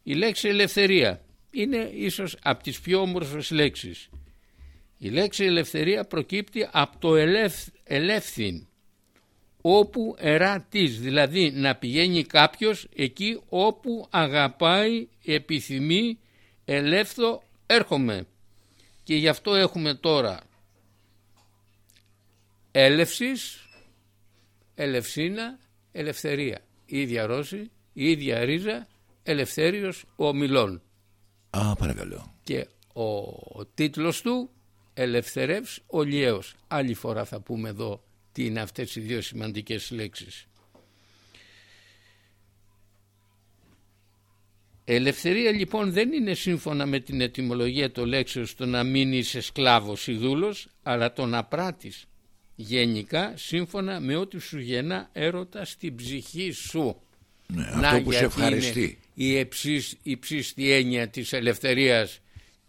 Η λέξη ελευθερία είναι ίσως από τις πιο όμορφες λέξεις. Η λέξη ελευθερία προκύπτει από το ελεύθ, ελεύθυν όπου ερά της, δηλαδή να πηγαίνει κάποιος εκεί όπου αγαπάει, επιθυμεί, ελεύθερο έρχομαι. Και γι' αυτό έχουμε τώρα έλευσης, ελευσίνα, ελευθερία. Η ίδια ρώση, η ίδια ρίζα, ελευθέριος ομιλών. Α, παρακαλώ. Και ο τίτλος του «Ελευθερεύς ο Λιέος». Άλλη φορά θα πούμε εδώ τι είναι αυτές οι δύο σημαντικές λέξεις. Ελευθερία λοιπόν δεν είναι σύμφωνα με την ετυμολογία του λέξεως το να μην είσαι σκλάβος ή δούλος, αλλά το να πράττεις γενικά σύμφωνα με ό,τι σου γεννά έρωτα στην ψυχή σου. Ναι, αυτό που σε γιατί ευχαριστεί. είναι η υψίσ- υψίστη έννοια της ελευθερίας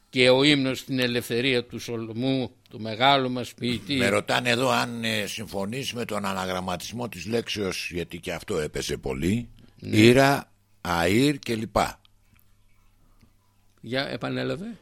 και ο ύμνος στην ελευθερία του Σολομού, του μεγάλου μας ποιητή. Με ρωτάνε εδώ αν ε, συμφωνείς με τον αναγραμματισμό της λέξεως γιατί και αυτό έπεσε πολύ. Ναι. Ήρα, αΐρ και λοιπά. Για επανέλαβε.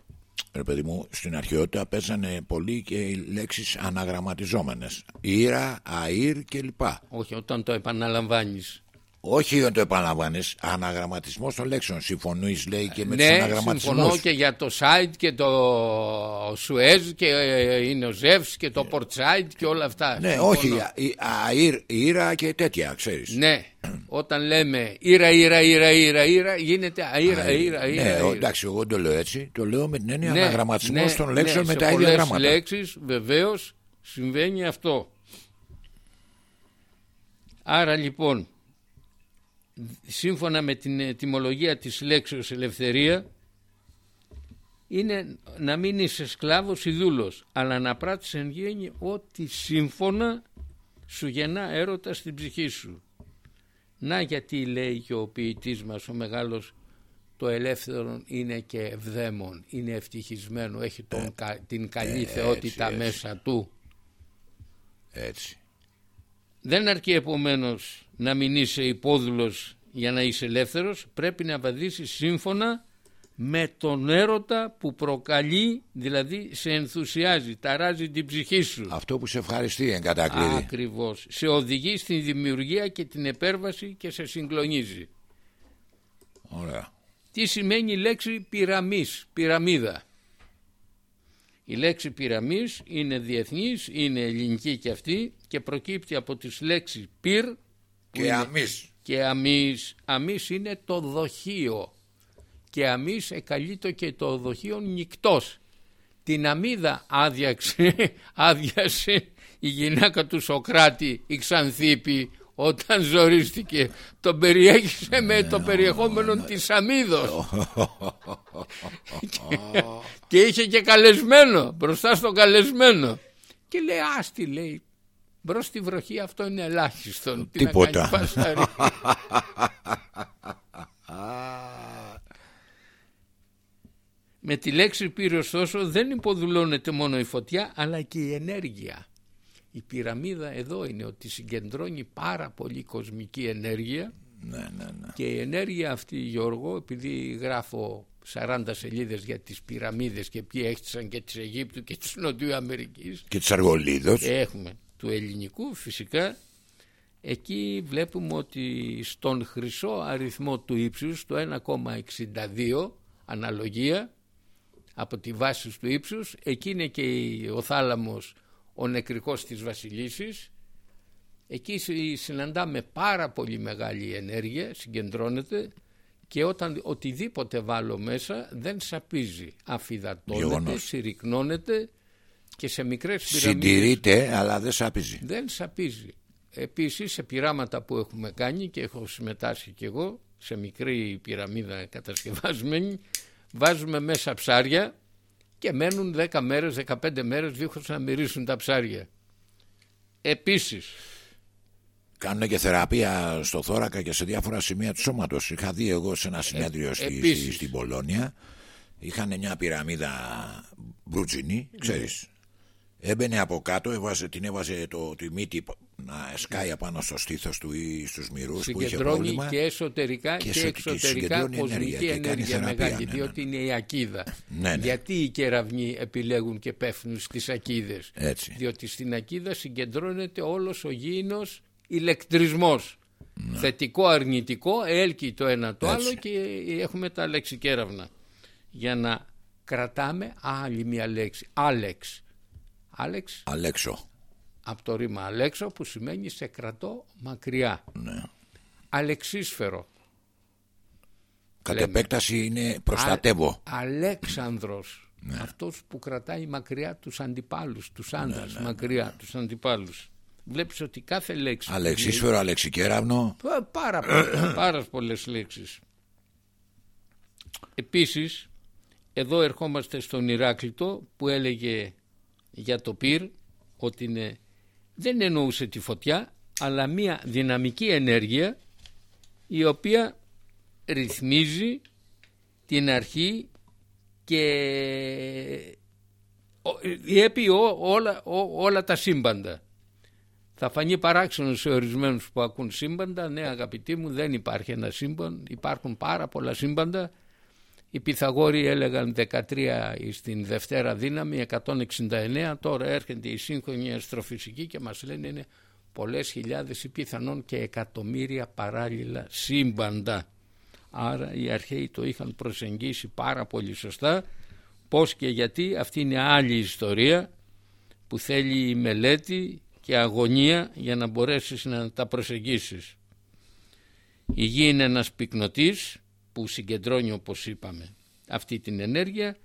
Ρε παιδί μου, στην αρχαιότητα παίζανε πολύ και οι λέξεις αναγραμματιζόμενες. Ήρα, αΐρ και λοιπά. Όχι, όταν το επαναλαμβάνεις. Όχι όταν το επαναλαμβάνεις, αναγραμματισμός των λέξεων. Συμφωνείς λέει και με τους ναι, αναγραμματισμούς. συμφωνώ και για το site και το Σουέζ και ε, είναι ο Ζεύς και το Port Side και όλα αυτά. Ναι, Συμφωνώ. όχι, η- αΐρ, ήρα και τέτοια, ξέρεις. Ναι, [clears throat] όταν λέμε ήρα, ήρα, ήρα, ήρα, ήρα, γίνεται αήρα, ήρα, Ναι, ήρα. ο- εντάξει, εγώ δεν το λέω έτσι. Το λέω με την έννοια Ναι, αναγραμματισμός ναι, των λέξεων ναι, με σε τα ίδια πολλές γράμματα. λέξεις βεβαίως συμβαίνει αυτό. Άρα λοιπόν, σύμφωνα με την ετυμολογία της λέξεως ελευθερία, είναι να μην είσαι σκλάβος ή δούλος, αλλά να πράττεις εν γέννη ό,τι σύμφωνα σου γεννά έρωτα στην ψυχή σου. Να γιατί λέει και ο ποιητής μας ο μεγάλος το ελεύθερο είναι και ευδαίμον, είναι ευτυχισμένο, έχει τον, κα- την καλή θεότητα Ε, έτσι. μέσα του. Έτσι. Δεν αρκεί επομένως να μην είσαι υπόδουλος για να είσαι ελεύθερος, πρέπει να βαδίσεις σύμφωνα με τον έρωτα που προκαλεί, δηλαδή σε ενθουσιάζει, ταράζει την ψυχή σου. Αυτό που σε ευχαριστεί εν κατακλείδη. Ακριβώς. Σε οδηγεί στην δημιουργία και την επέρβαση και σε συγκλονίζει. Ωραία. Τι σημαίνει η λέξη πυραμής, πυραμίδα; Η λέξη πυραμής είναι διεθνής, είναι ελληνική και αυτή και προκύπτει από τις λέξεις πυρ που Και είναι- αμείς. και αμής. Αμής είναι το δοχείο. και αμείς εκαλείτο και το δοχείο νυκτός. Την αμίδα άδειαξε, [laughs] άδειασε η γυναίκα του Σοκράτη η Ξανθήπη όταν ζορίστηκε τον περιέχισε με το περιεχόμενο της αμίδος και, και είχε και καλεσμένο μπροστά στον καλεσμένο και λέει άστι λέει μπρος στη βροχή αυτό είναι ελάχιστον Τι να Τίποτα. κάνει φασαρί. Με τη λέξη πύρος ωστόσο δεν υποδουλώνεται μόνο η φωτιά αλλά και η ενέργεια. Η πυραμίδα εδώ είναι ότι συγκεντρώνει πάρα πολύ κοσμική ενέργεια Ναι, ναι, ναι. και η ενέργεια αυτή Γιώργο επειδή γράφω 40 σελίδες για τις πυραμίδες και ποιοι έχτισαν και της Αιγύπτου και της Νοτιού Αμερικής Και της Αργολίδος. έχουμε του ελληνικού φυσικά εκεί βλέπουμε ότι στον χρυσό αριθμό του ύψους το 1,62 αναλογία από τη βάση του ύψους εκεί είναι και η- ο θάλαμος ο νεκρικός της βασιλίσης εκεί συ- συναντάμε πάρα πολύ μεγάλη ενέργεια συγκεντρώνεται και όταν οτιδήποτε βάλω μέσα δεν σαπίζει αφυδατώνεται, Γεγονός. συρρυκνώνεται και σε μικρές πυραμίδες Συντηρείται αλλά δεν σάπιζει. δεν σαπίζει. Επίσης σε πειράματα που έχουμε κάνει και έχω συμμετάσχει κι εγώ σε μικρή πυραμίδα κατασκευασμένη βάζουμε μέσα ψάρια και μένουν 10 μέρες, 15 μέρες δίχως να μυρίσουν τα ψάρια. Επίσης Κάνουν και θεραπεία στο θώρακα και σε διάφορα σημεία του σώματος. Είχα δει εγώ σε ένα συνέδριο στη, Ε, επίσης. στη- στην Πολώνια. Είχαν μια πυραμίδα μπρουτζινή, ξέρεις. Έμπαινε από κάτω, έβαζε, την έβαζε το, τη μύτη να σκάει απάνω στο στήθος του ή στους μυρούς που είχε συγκεντρώνει πρόβλημα. και εσωτερικά και και, εσω- και εξωτερικά συγκεντρώνει κοσμική ενέργεια και κάνει ενέργεια θεραπεία, μεγάλη ναι, ναι, διότι είναι η ακίδα. Ναι, ναι. Γιατί οι κεραυνοί επιλέγουν και πέφτουν στις ακίδες; Έτσι. Διότι στην ακίδα συγκεντρώνεται όλος ο γήινος ηλεκτρισμός. Θετικό, αρνητικό, έλκει το ένα το Ναι. Έτσι. άλλο και έχουμε τα λεξικέραυνα. Για να κρατάμε άλλη μια λέξη. Άλεξ. Άλεξ Αλέξο. από το ρήμα αλέξο που σημαίνει σε κρατώ μακριά. Ναι. Αλεξίσφαιρο. Κατ' Λέμε. επέκταση είναι προστατεύω. Α- Αλέξανδρος. Αυτός που κρατάει μακριά τους αντιπάλους, τους άντρας μακριά, τους αντιπάλους. Βλέπεις ότι κάθε λέξη... Αλεξίσφαιρο, αλεξικέραυνο. Πα- Πάρα, πολλές, πάρα πολλές λέξεις. Επίσης, εδώ ερχόμαστε στον Ηράκλειτο που έλεγε για το πυρ ότι είναι, δεν εννοούσε τη φωτιά αλλά μία δυναμική ενέργεια η οποία ρυθμίζει την αρχή και ο- διέπει ό- όλα, ό- όλα τα σύμπαντα. Θα φανεί παράξενος σε ορισμένους που ακούν σύμπαντα. Ναι αγαπητοί μου δεν υπάρχει ένα σύμπαν. Υπάρχουν πάρα πολλά σύμπαντα. Οι Πυθαγόροι έλεγαν 13 στην Δευτέρα δύναμη, 169. Τώρα έρχεται η σύγχρονη αστροφυσική και μας λένε είναι πολλές χιλιάδες ή πιθανόν και εκατομμύρια παράλληλα σύμπαντα. Άρα οι αρχαίοι το είχαν προσεγγίσει πάρα πολύ σωστά. Πώς και γιατί αυτή είναι άλλη ιστορία που θέλει μελέτη και αγωνία για να μπορέσεις να τα προσεγγίσεις. Η γη είναι ένας πυκνοτής που συγκεντρώνει όπως είπαμε αυτή την ενέργεια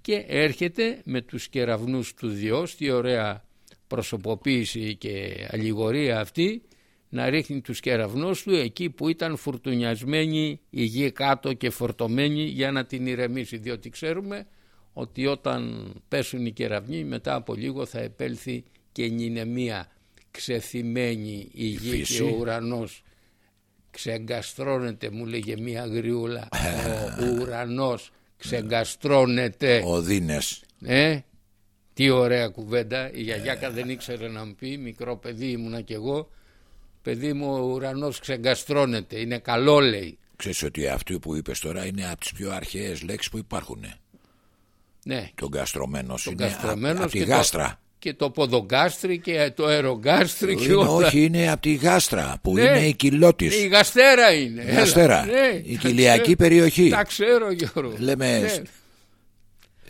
και έρχεται με τους κεραυνούς του Διός, τι ωραία προσωποποίηση και αλληγορία αυτή, να ρίχνει τους κεραυνούς του εκεί που ήταν φουρτουνιασμένη η γη κάτω και φορτωμένη για να την ηρεμήσει διότι ξέρουμε ότι όταν πέσουν οι κεραυνοί μετά από λίγο θα επέλθει και είναι μία ξεθυμένη η γη φύση. και ο ουρανός ξεγκαστρώνεται μου λέγε μία γριούλα ο ουρανός ξεγκαστρώνεται Ο Δίνες. ε, τι ωραία κουβέντα. Η γιαγιάκα δεν ήξερε να μου πει, μικρό παιδί ήμουνα κι εγώ. Παιδί μου, ο ουρανός ξεγκαστρώνεται. Είναι καλό, λέει. Ξέρεις ότι αυτό που είπες τώρα είναι από τις πιο αρχαίες λέξεις που υπάρχουν. Ναι, Το γκαστρωμένος τον είναι από καστρωμένος τη και γάστρα. Το, και το ποδογκάστρι και το αερογκάστρι και Είναι, όλα. όχι, είναι από τη γάστρα που Ναι. είναι η κοιλώτης. Η γαστέρα είναι. Η γαστέρα. Έλα, Η τα κοιλιακή ξέρω. περιοχή. Τα ξέρω, Γιώργο. Λέμε Ναι.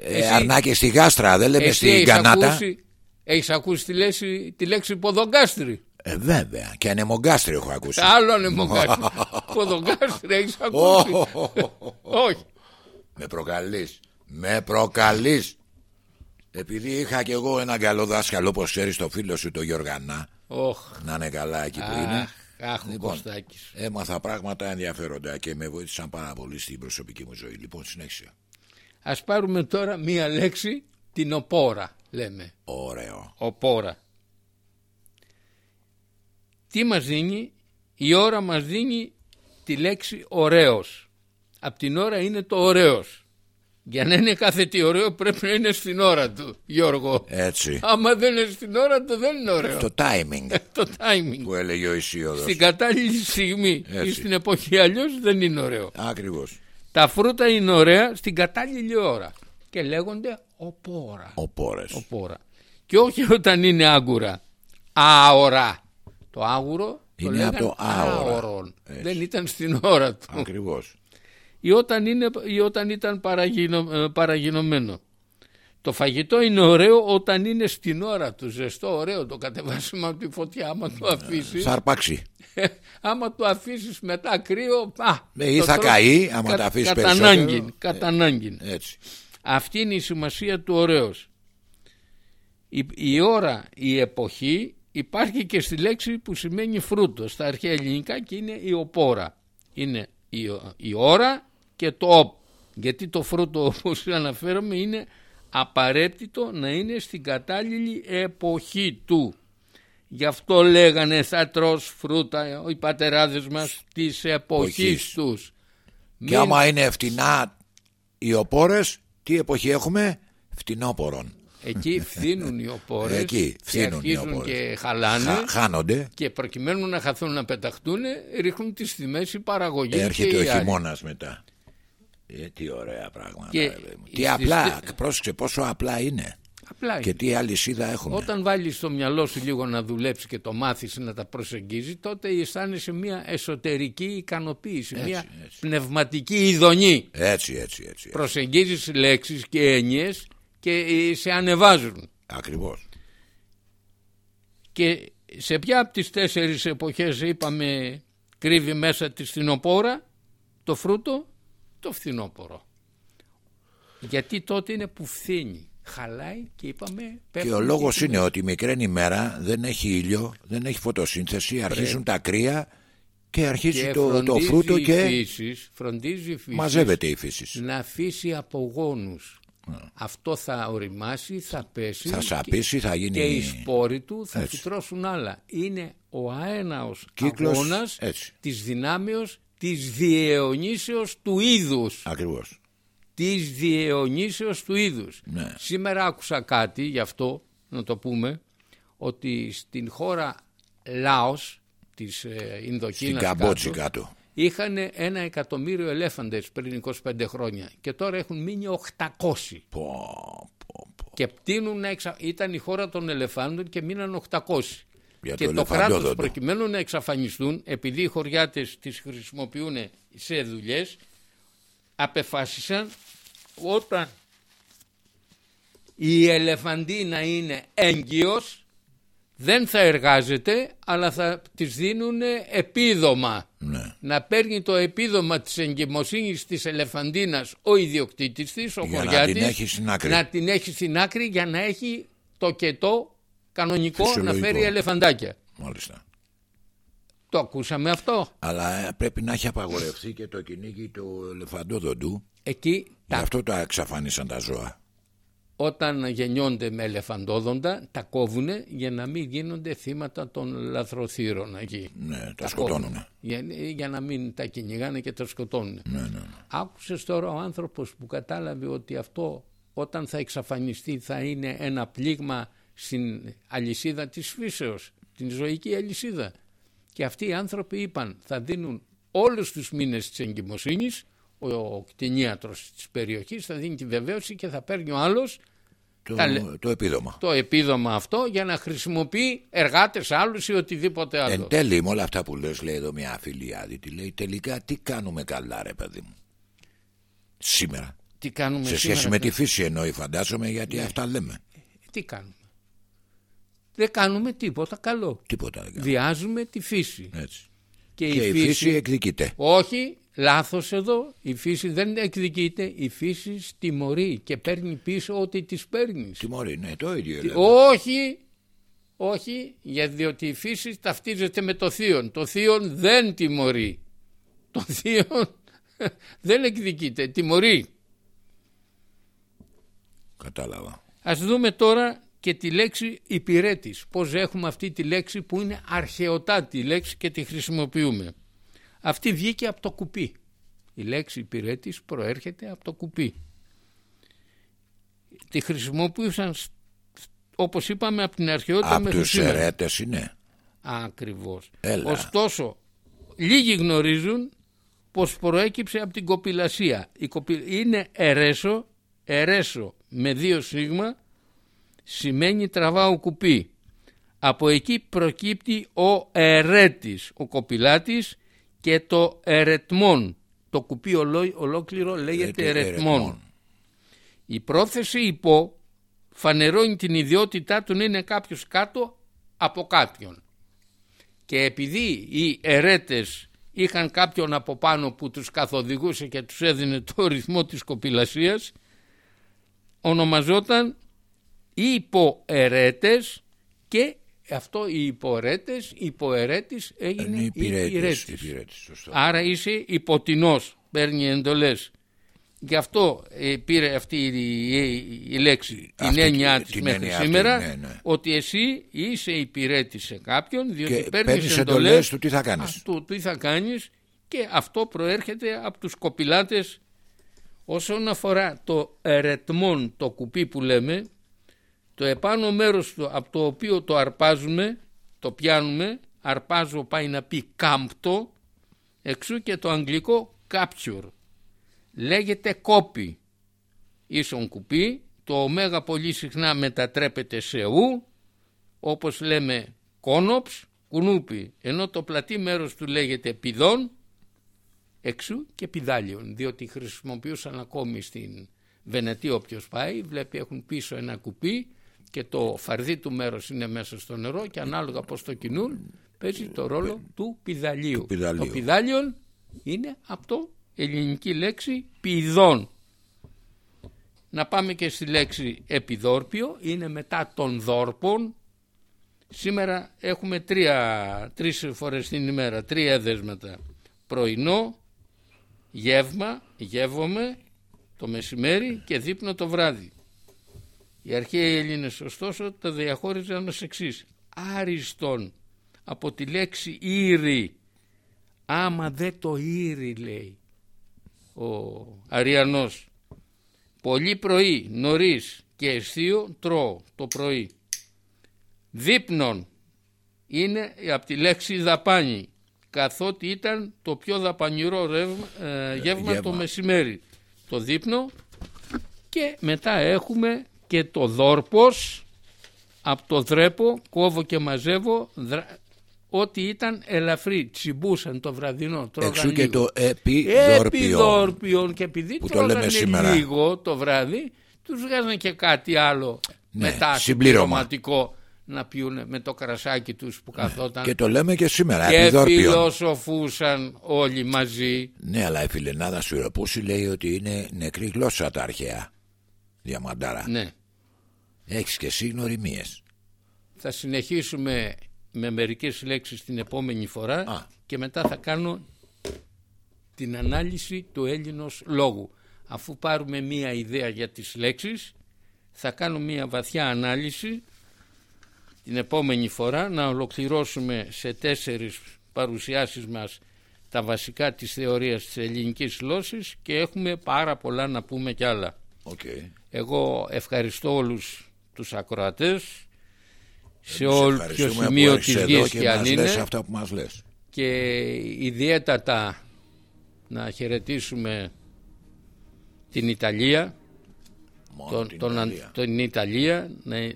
ε, Εσύ- αρνάκι στη γάστρα, δεν λέμε Εσύ στην έχεις κανάτα. ακούσει, έχεις ακούσει τη λέξη, τη λέξη ποδογκάστρι; Ε, βέβαια. Και ανεμογκάστρι έχω ακούσει. Άλλο ανεμογκάστρι. ποδογκάστρι έχεις [laughs] ακούσει; [laughs] Όχι. Με προκαλείς. Με προκαλείς. Επειδή είχα κι εγώ έναν καλό δάσκαλο, όπως ξέρεις, το φίλο σου, το Γιωργανά. Όχ. Να είναι καλά εκεί που είναι. Αχ, αχ, ο Λοιπόν, Κωστάκης. έμαθα πράγματα ενδιαφέροντα και με βοήθησαν πάρα πολύ στην προσωπική μου ζωή. Λοιπόν, συνέχισε. Ας πάρουμε τώρα μία λέξη, την οπόρα λέμε. Ωραίο. Οπόρα. Τι μας δίνει, η ώρα μας δίνει τη λέξη ωραίος. Απ' την ώρα είναι το ωραίος. Για να είναι κάθε τι ωραίο πρέπει να είναι στην ώρα του, Γιώργο. Έτσι. Άμα δεν είναι στην ώρα του δεν είναι ωραίο. Το timing Το timing. που έλεγε ο Ισίωδος. Στην κατάλληλη στιγμή Έτσι. ή στην εποχή αλλιώς δεν είναι ωραίο. Ακριβώς. Τα φρούτα είναι ωραία στην κατάλληλη ώρα και λέγονται οπόρα. Ο Πόρες. Οπόρα. Και όχι όταν είναι άγκουρα. Αορά. Το άγουρο το Είναι λέγαν από το άωρα. άωρον. Έτσι. Δεν ήταν στην ώρα του. Ακριβώς. Ή όταν, είναι, ή όταν ήταν παραγινω, ε, παραγινωμένο. Το φαγητό είναι ωραίο όταν είναι στην ώρα του. Ζεστό, ωραίο το κατεβάσιμο από τη φωτιά. Άμα το αφήσεις, Θα αρπάξει. άμα το αφήσεις μετά κρύο, α, Ε, ή το θα τρως καεί, άμα κα- τα αφήσεις κατά περισσότερο. ανάγκη, κατά ανάγκη. Έτσι. Αυτή είναι η σημασία του ωραίος. Η, η ώρα, η εποχή υπάρχει και στη λέξη που σημαίνει φρούτος στα αρχαία ελληνικά και είναι η οπόρα. Είναι η, η ώρα και το οπ. Γιατί το φρούτο όπως αναφέρομαι είναι απαραίτητο να είναι στην κατάλληλη εποχή του. Γι' αυτό λέγανε θα τρως φρούτα οι πατεράδες μας της εποχής Εποχής. τους. Και Μην- άμα είναι φτηνά οι οπόρες, τι εποχή έχουμε, φτηνόπορων. Εκεί φθήνουν οι οπόρες Εκεί και φθήνουν οι αρχίζουν οπόρες. και χαλάνε Χα- χάνονται. και προκειμένου να χαθούν να πεταχτούν ρίχνουν τις τιμές η παραγωγή Έρχεται και ο οι άλλοι. χειμώνας μετά. Ε, τι ωραία πράγματα. Και ρε παιδί μου. Τι στις- απλά, πρόσεξε πόσο απλά είναι. Απλά Και είναι. τι αλυσίδα έχουν. Όταν βάλεις το μυαλό σου λίγο να δουλέψει και το μάθεις να τα προσεγγίζει τότε αισθάνεσαι μια εσωτερική ικανοποίηση, μια έτσι. πνευματική ειδονή. Έτσι, έτσι, έτσι. Προσεγγίζεις λέξεις και έννοιες και ε, σε ανεβάζουν. Ακριβώς. Και σε ποια από τις τέσσερις εποχές είπαμε κρύβει μέσα της φθινοπόρα το φρούτο, το φθινόπορο. Γιατί τότε είναι που φθήνει, χαλάει και είπαμε Και πέφτουν ο λόγος οι είναι ότι μικραίνει μέρα, δεν έχει ήλιο, δεν έχει φωτοσύνθεση, αρχίζουν τα κρύα και αρχίζει και το, το φροντίζει φρούτο η και φύσης, φροντίζει η φύσης μαζεύεται η φύσης. να αφήσει απογόνους. Αυτό θα οριμάσει, θα πέσει Θα και- σαπίσει, θα γίνει... και οι σπόροι του θα Έτσι. φυτρώσουν άλλα. Είναι ο αέναος Κύκλος, αγώνας έτσι. της δυνάμεως της διαιωνίσεως του είδους. Ακριβώς. Της διαιωνίσεως του είδους. Ναι. Σήμερα άκουσα κάτι γι' αυτό, να το πούμε, ότι στην χώρα Λάος της ε, Στην Ινδοκίνας Καμπότζη κάτω, κάτω. είχαν ένα εκατομμύριο ελέφαντες πριν 25 χρόνια και τώρα έχουν μείνει 800 Πω, πω, πω. και πτύνουν να εξα... ήταν η χώρα των ελεφάντων και μείναν 800 Για και το το κράτος ελεφαντόδοντο. προκειμένου να εξαφανιστούν επειδή οι χωριάτες τις χρησιμοποιούν σε δουλειές απεφάσισαν όταν η ελεφαντίνα είναι έγκυος δεν θα εργάζεται αλλά θα της δίνουν επίδομα Ναι. να παίρνει το επίδομα της εγκυμοσύνης της ελεφαντίνας ο ιδιοκτήτης της, ο Για να χωριάτης, την έχει στην άκρη. να την έχει στην άκρη για να έχει το κετό κανονικό να Φυσιολογικό. φέρει ελεφαντάκια. Μάλιστα. Το ακούσαμε αυτό. Αλλά ε, πρέπει να έχει απαγορευτεί και το κυνήγι του ελεφαντόδοντου. Εκεί Γι' τα, αυτό τα εξαφάνισαν τα ζώα. όταν γεννιόνται με ελεφαντόδοντα τα κόβουν για να μην γίνονται θύματα των λαθροθύρων εκεί. Ναι, τα σκοτώνουν. κόβουνε. Για, για να μην τα κυνηγάνε και τα σκοτώνουν. Ναι, ναι, ναι. Άκουσες τώρα ο άνθρωπος που κατάλαβε ότι αυτό όταν θα εξαφανιστεί θα είναι ένα πλήγμα στην αλυσίδα της φύσεως, την ζωική αλυσίδα. Και αυτοί οι άνθρωποι είπαν θα δίνουν όλους τους μήνες της εγκυμοσύνης, ο, ο κτηνίατρος της περιοχής θα δίνει τη βεβαίωση και θα παίρνει ο άλλος Το, Καλέ. το επίδομα. το επίδομα αυτό για να χρησιμοποιεί εργάτες άλλους ή οτιδήποτε άλλο. Εν τέλει, με όλα αυτά που λες, λέει εδώ μια φίλη άδυτη, λέει τελικά τι κάνουμε καλά, ρε παιδί μου. Σήμερα. Τι κάνουμε Σε σήμερα, σχέση με παιδιά; τη φύση εννοεί, φαντάζομαι, γιατί Ναι. αυτά λέμε. Τι κάνουμε. Δεν κάνουμε τίποτα καλό. Τίποτα δεν κάνουμε. Βιάζουμε τη φύση. Έτσι. Και, Και η φύση εκδικείται. Όχι, λάθος εδώ. Η φύση δεν εκδικείται, η φύση τιμωρεί και παίρνει πίσω ό,τι της παίρνεις. Τιμωρεί, ναι, το ίδιο λέμε. Όχι, όχι, γιατί διότι η φύση ταυτίζεται με το θείον. Το θείον δεν τιμωρεί. Το θείον [laughs] δεν εκδικείται, τιμωρεί. Κατάλαβα. Ας δούμε τώρα και τη λέξη υπηρέτης. Πώς έχουμε αυτή τη λέξη που είναι αρχαιοτάτη λέξη και τη χρησιμοποιούμε. Αυτή βγήκε από το κουπί. Η λέξη υπηρέτης προέρχεται από το κουπί. Τη χρησιμοποιούσαν σ- όπως είπαμε από την αρχαιότητα Από μέχρι τους σήμερα. ερέτες είναι. Ακριβώς. Έλα. Ωστόσο, λίγοι γνωρίζουν πως προέκυψε από την κοπηλασία. Η κοπη... Είναι ερέσο, ερέσο με δύο σίγμα, σημαίνει τραβάω κουπί. Από εκεί προκύπτει ο ερέτης, ο κοπηλάτης και το ερετμόν. Το κουπί ολό- ολόκληρο λέγεται Λέγεται ερετμόν. ερετμόν. Η πρόθεση υπό φανερώνει την ιδιότητά του να είναι κάποιος κάτω από κάποιον. Και επειδή οι ερέτες είχαν κάποιον από πάνω που τους καθοδηγούσε και τους έδινε το ρυθμό της κοπηλασίας, ονομαζόταν υποερέτες και αυτό οι υποερέτες, υποερέτης έγινε Είναι υπηρέτης. υπηρέτης. υπηρέτης, σωστό. Άρα είσαι υποτινός, παίρνει εντολές. Γι' αυτό ε, πήρε αυτή η, η- η λέξη, Αυτή την έννοια τη- της την μέχρι έννοια αυτή, σήμερα, ναι, ναι. ότι εσύ είσαι υπηρέτης σε κάποιον, διότι Και παίρνεις παίρνεις εντολές, εντολές του τι θα κάνεις. Α, του τι θα κάνεις και αυτό προέρχεται από τους κοπηλάτες. Όσον αφορά το ερετμόν, το κουπί που λέμε, το επάνω μέρος του, από το οποίο το αρπάζουμε, το πιάνουμε, αρπάζω πάει να πει κάμπτο, εξού και το αγγλικό capture. Λέγεται κόπι. Ίσον κουπί, το ωμέγα πολύ συχνά μετατρέπεται σε ου, όπως λέμε κόνοψ, κουνούπι, ενώ το πλατή μέρος του λέγεται πηδόν, εξού και πηδάλιον, διότι χρησιμοποιούσαν ακόμη στην Βενετία όποιος πάει, βλέπει έχουν πίσω ένα κουπί και το φαρδί του μέρος είναι μέσα στο νερό και ανάλογα πώς το κινούν παίζει το ρόλο του πηδαλίου. Του πηδαλίου. Το πηδάλιον είναι από το ελληνική λέξη πηδών. Να πάμε και στη λέξη επιδόρπιο, είναι μετά των δόρπων. Σήμερα έχουμε τρία, τρεις φορές την ημέρα, τρία δέσματα. Πρωινό, γεύμα, γεύομαι το μεσημέρι και δείπνο το βράδυ. Οι αρχαίοι Έλληνες ωστόσο τα διαχώριζαν ως εξής. Άριστον από τη λέξη ήρη. Άμα δεν το ήρη λέει ο Αριανός. Πολύ πρωί, νωρίς και αισθείο τρώω το πρωί. Δείπνον είναι από τη λέξη δαπάνη καθότι ήταν το πιο δαπανηρό ρεύμα, ε, γεύμα, το γεύμα. μεσημέρι. Το δείπνο και μετά έχουμε και το δόρπος από το δρέπο κόβω και μαζεύω δρα- ό,τι ήταν ελαφρύ τσιμπούσαν το βραδινό τρώγαν Εξού και λίγο. το επιδόρπιο. Επιδόρπιον και επειδή Που το λέμε τρώγανε σήμερα. λίγο το βράδυ τους βγάζανε και κάτι άλλο Ναι, μετά συμπλήρωμα. συμπληρωματικό να πιούνε με το κρασάκι τους που καθόταν Και το λέμε και σήμερα. και επιδόρπιο. φιλοσοφούσαν όλοι μαζί. Ναι, αλλά η φιλενάδα σου Ιεροπούση λέει ότι είναι νεκρή γλώσσα τα αρχαία. Διαμαντάρα. Ναι. Έχεις και εσύ γνωριμίες. Θα συνεχίσουμε με μερικές λέξεις την επόμενη φορά Α. και μετά θα κάνω την ανάλυση του Έλληνος λόγου. Αφού πάρουμε μία ιδέα για τις λέξεις θα κάνω μία βαθιά ανάλυση την επόμενη φορά να ολοκληρώσουμε σε τέσσερις παρουσιάσεις μας τα βασικά της θεωρίας της ελληνικής γλώσσης και έχουμε πάρα πολλά να πούμε κι άλλα. Οκ. Εγώ ευχαριστώ όλους τους ακροατές σε Εμείς όλο ποιο ευχαριστούμε σημείο που της έχεις γης εδώ και, και αν μας είναι λες αυτά που μας λες. και ιδιαίτερα να χαιρετήσουμε την Ιταλία, Μόνο τον, την τον, Ιταλία. τον Ιταλία, ναι,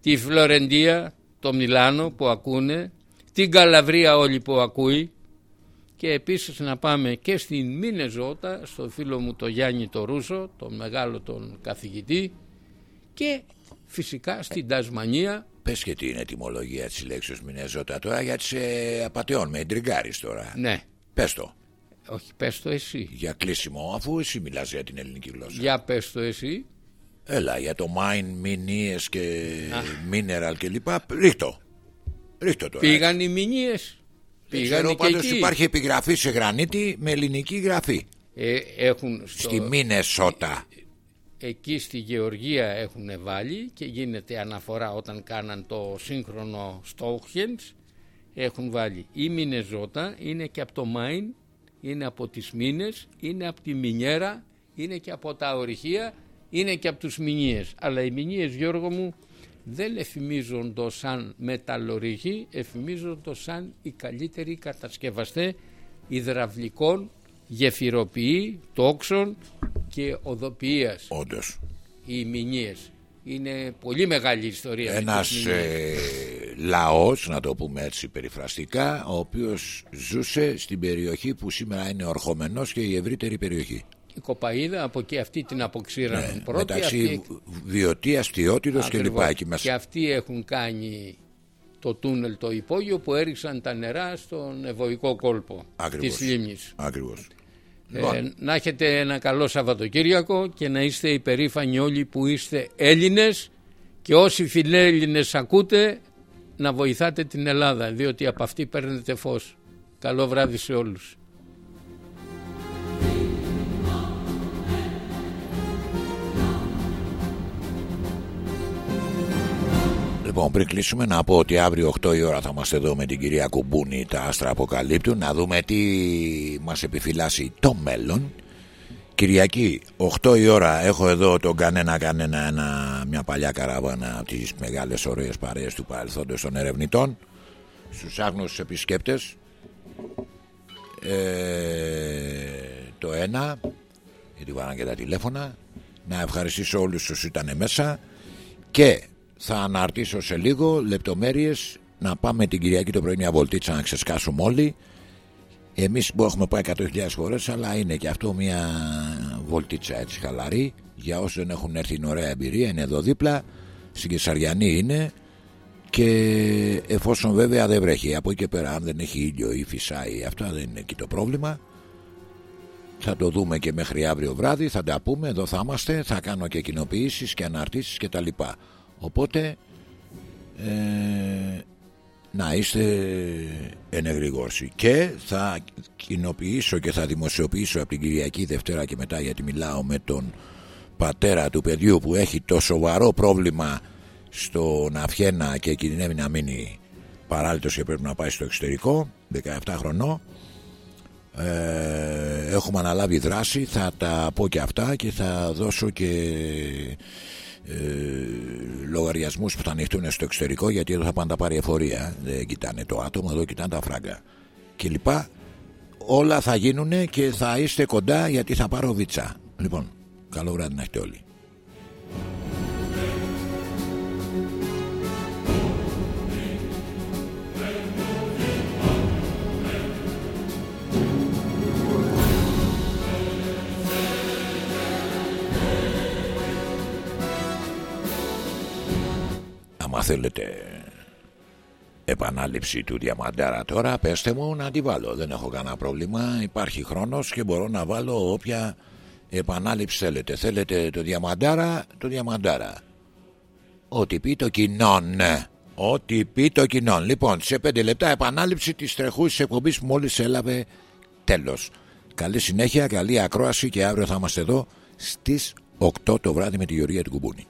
τη Φλωρεντία, το Μιλάνο που ακούνε, την Καλαβρία όλοι που ακούει και επίσης να πάμε και στην Μινεζότα, στο φίλο μου το Γιάννη το Ρούσο, τον μεγάλο τον καθηγητή και φυσικά στην Τασμανία Πες και τι είναι ετοιμολογία της λέξης Μινεζότα τώρα γιατί σε απαταιών με εντριγκάρεις τώρα. ναι, Πες το. Όχι, πες το εσύ. Για κλείσιμο, αφού εσύ μιλάς για την ελληνική γλώσσα. Για πες το εσύ. Έλα, για το mine, μηνύες και mineral και λοιπά, ρίχτω. Ρίχτω τώρα. Πήγαν οι μηνύες. Δεν Πήγαν ξέρω, και πάντως εκεί. υπάρχει επιγραφή σε γρανίτη με ελληνική γραφή. Ε, έχουν στο, Στη Μίνεσότα. Εκεί στη Γεωργία έχουν βάλει και γίνεται αναφορά όταν κάναν το σύγχρονο Stonehenge έχουν βάλει. Η Μινεζότα είναι και από το Μάιν είναι από τις Μίνες είναι από τη Μινιέρα είναι και από τα ορυχεία είναι και από τους Μινίες. Αλλά οι Μινίες Γιώργο μου δεν εφημίζονται σαν μεταλλορύχοι εφημίζονται σαν οι καλύτεροι κατασκευαστές υδραυλικών γεφυροποιεί, τόξων και οδοποιίας Όντως. οι μηνύες. Είναι πολύ μεγάλη ιστορία. με Ένας τις μηνύες. ε, λαός, να το πούμε έτσι περιφραστικά, ο οποίος ζούσε στην περιοχή που σήμερα είναι ορχομενός και η ευρύτερη περιοχή. Η Κοπαίδα από εκεί αυτή την αποξήραναν πρώτη. Ναι, Μεταξύ αυτή- βιωτίας, τιότητος και Ακριβώς. λοιπά εκεί Και μέσα. αυτοί έχουν κάνει το τούνελ το υπόγειο που έριξαν τα νερά στον ευωικό κόλπο Ακριβώς. της λίμνης. Ακριβώς. Ε, Λοιπόν, να έχετε ένα καλό Σαββατοκύριακο και να είστε υπερήφανοι όλοι που είστε Έλληνες και όσοι φιλέλληνες ακούτε να βοηθάτε την Ελλάδα διότι από αυτή παίρνετε φως. Καλό βράδυ σε όλους. Λοιπόν, πριν κλείσουμε, να πω ότι αύριο 8 η ώρα θα είμαστε εδώ με την κυρία Κουμπούνη. Τα άστρα αποκαλύπτουν. Να δούμε τι μας επιφυλάσσει το μέλλον. Κυριακή, 8 η ώρα, έχω εδώ τον κανένα κανένα ένα, μια παλιά καραβάνα από τις μεγάλες ωραίες παρέες του παρελθόντος των ερευνητών στους άγνωστους επισκέπτες. Ε, το ένα, γιατί βάλαν και τα τηλέφωνα, να ευχαριστήσω όλους όσους ήταν μέσα και θα αναρτήσω σε λίγο λεπτομέρειες να πάμε την Κυριακή το πρωί μια βολτίτσα να ξεσκάσουμε όλοι. Εμείς που έχουμε πάει 100.000 φορές αλλά είναι και αυτό μια βολτίτσα έτσι χαλαρή. Για όσους δεν έχουν έρθει είναι ωραία εμπειρία είναι εδώ δίπλα. Στην Κεσαριανή είναι. Και εφόσον βέβαια δεν βρέχει από εκεί και πέρα αν δεν έχει ήλιο ή φυσάει αυτά δεν είναι εκεί το πρόβλημα. Θα το δούμε και μέχρι αύριο βράδυ θα τα πούμε εδώ θα είμαστε θα κάνω και κοινοποιήσεις και αναρτήσεις και τα λοιπά οπότε ε, να είστε ενεγρηγόρσοι και θα κοινοποιήσω και θα δημοσιοποιήσω από την Κυριακή Δευτέρα και μετά γιατί μιλάω με τον πατέρα του παιδιού που έχει το σοβαρό πρόβλημα στο Ναφιένα και κινδυνεύει να μείνει παράλυτος και πρέπει να πάει στο εξωτερικό 17 χρονών. Ε, έχουμε αναλάβει δράση θα τα πω και αυτά και θα δώσω και ε, λογαριασμούς που θα ανοιχτούν στο εξωτερικό γιατί εδώ θα πάνε τα πάρει εφορία. Δεν κοιτάνε το άτομο εδώ κοιτάνε τα φράγκα. Και λοιπά. Όλα θα γίνουν και θα είστε κοντά γιατί θα πάρω βίτσα. Λοιπόν καλό βράδυ να έχετε όλοι άμα θέλετε. Επανάληψη του Διαμαντάρα τώρα πέστε μου να τη βάλω. Δεν έχω κανένα πρόβλημα υπάρχει χρόνος και μπορώ να βάλω όποια επανάληψη θέλετε. Θέλετε το Διαμαντάρα το Διαμαντάρα. Ό,τι πει το κοινό ναι. ό,τι πει το κοινό λοιπόν σε πέντε λεπτά επανάληψη της τρεχούσης εκπομπής που μόλις έλαβε. Τέλος. Καλή συνέχεια, καλή ακρόαση και αύριο θα είμαστε εδώ στις 8 το βράδυ με τη Γεωργία του Κουμπούνη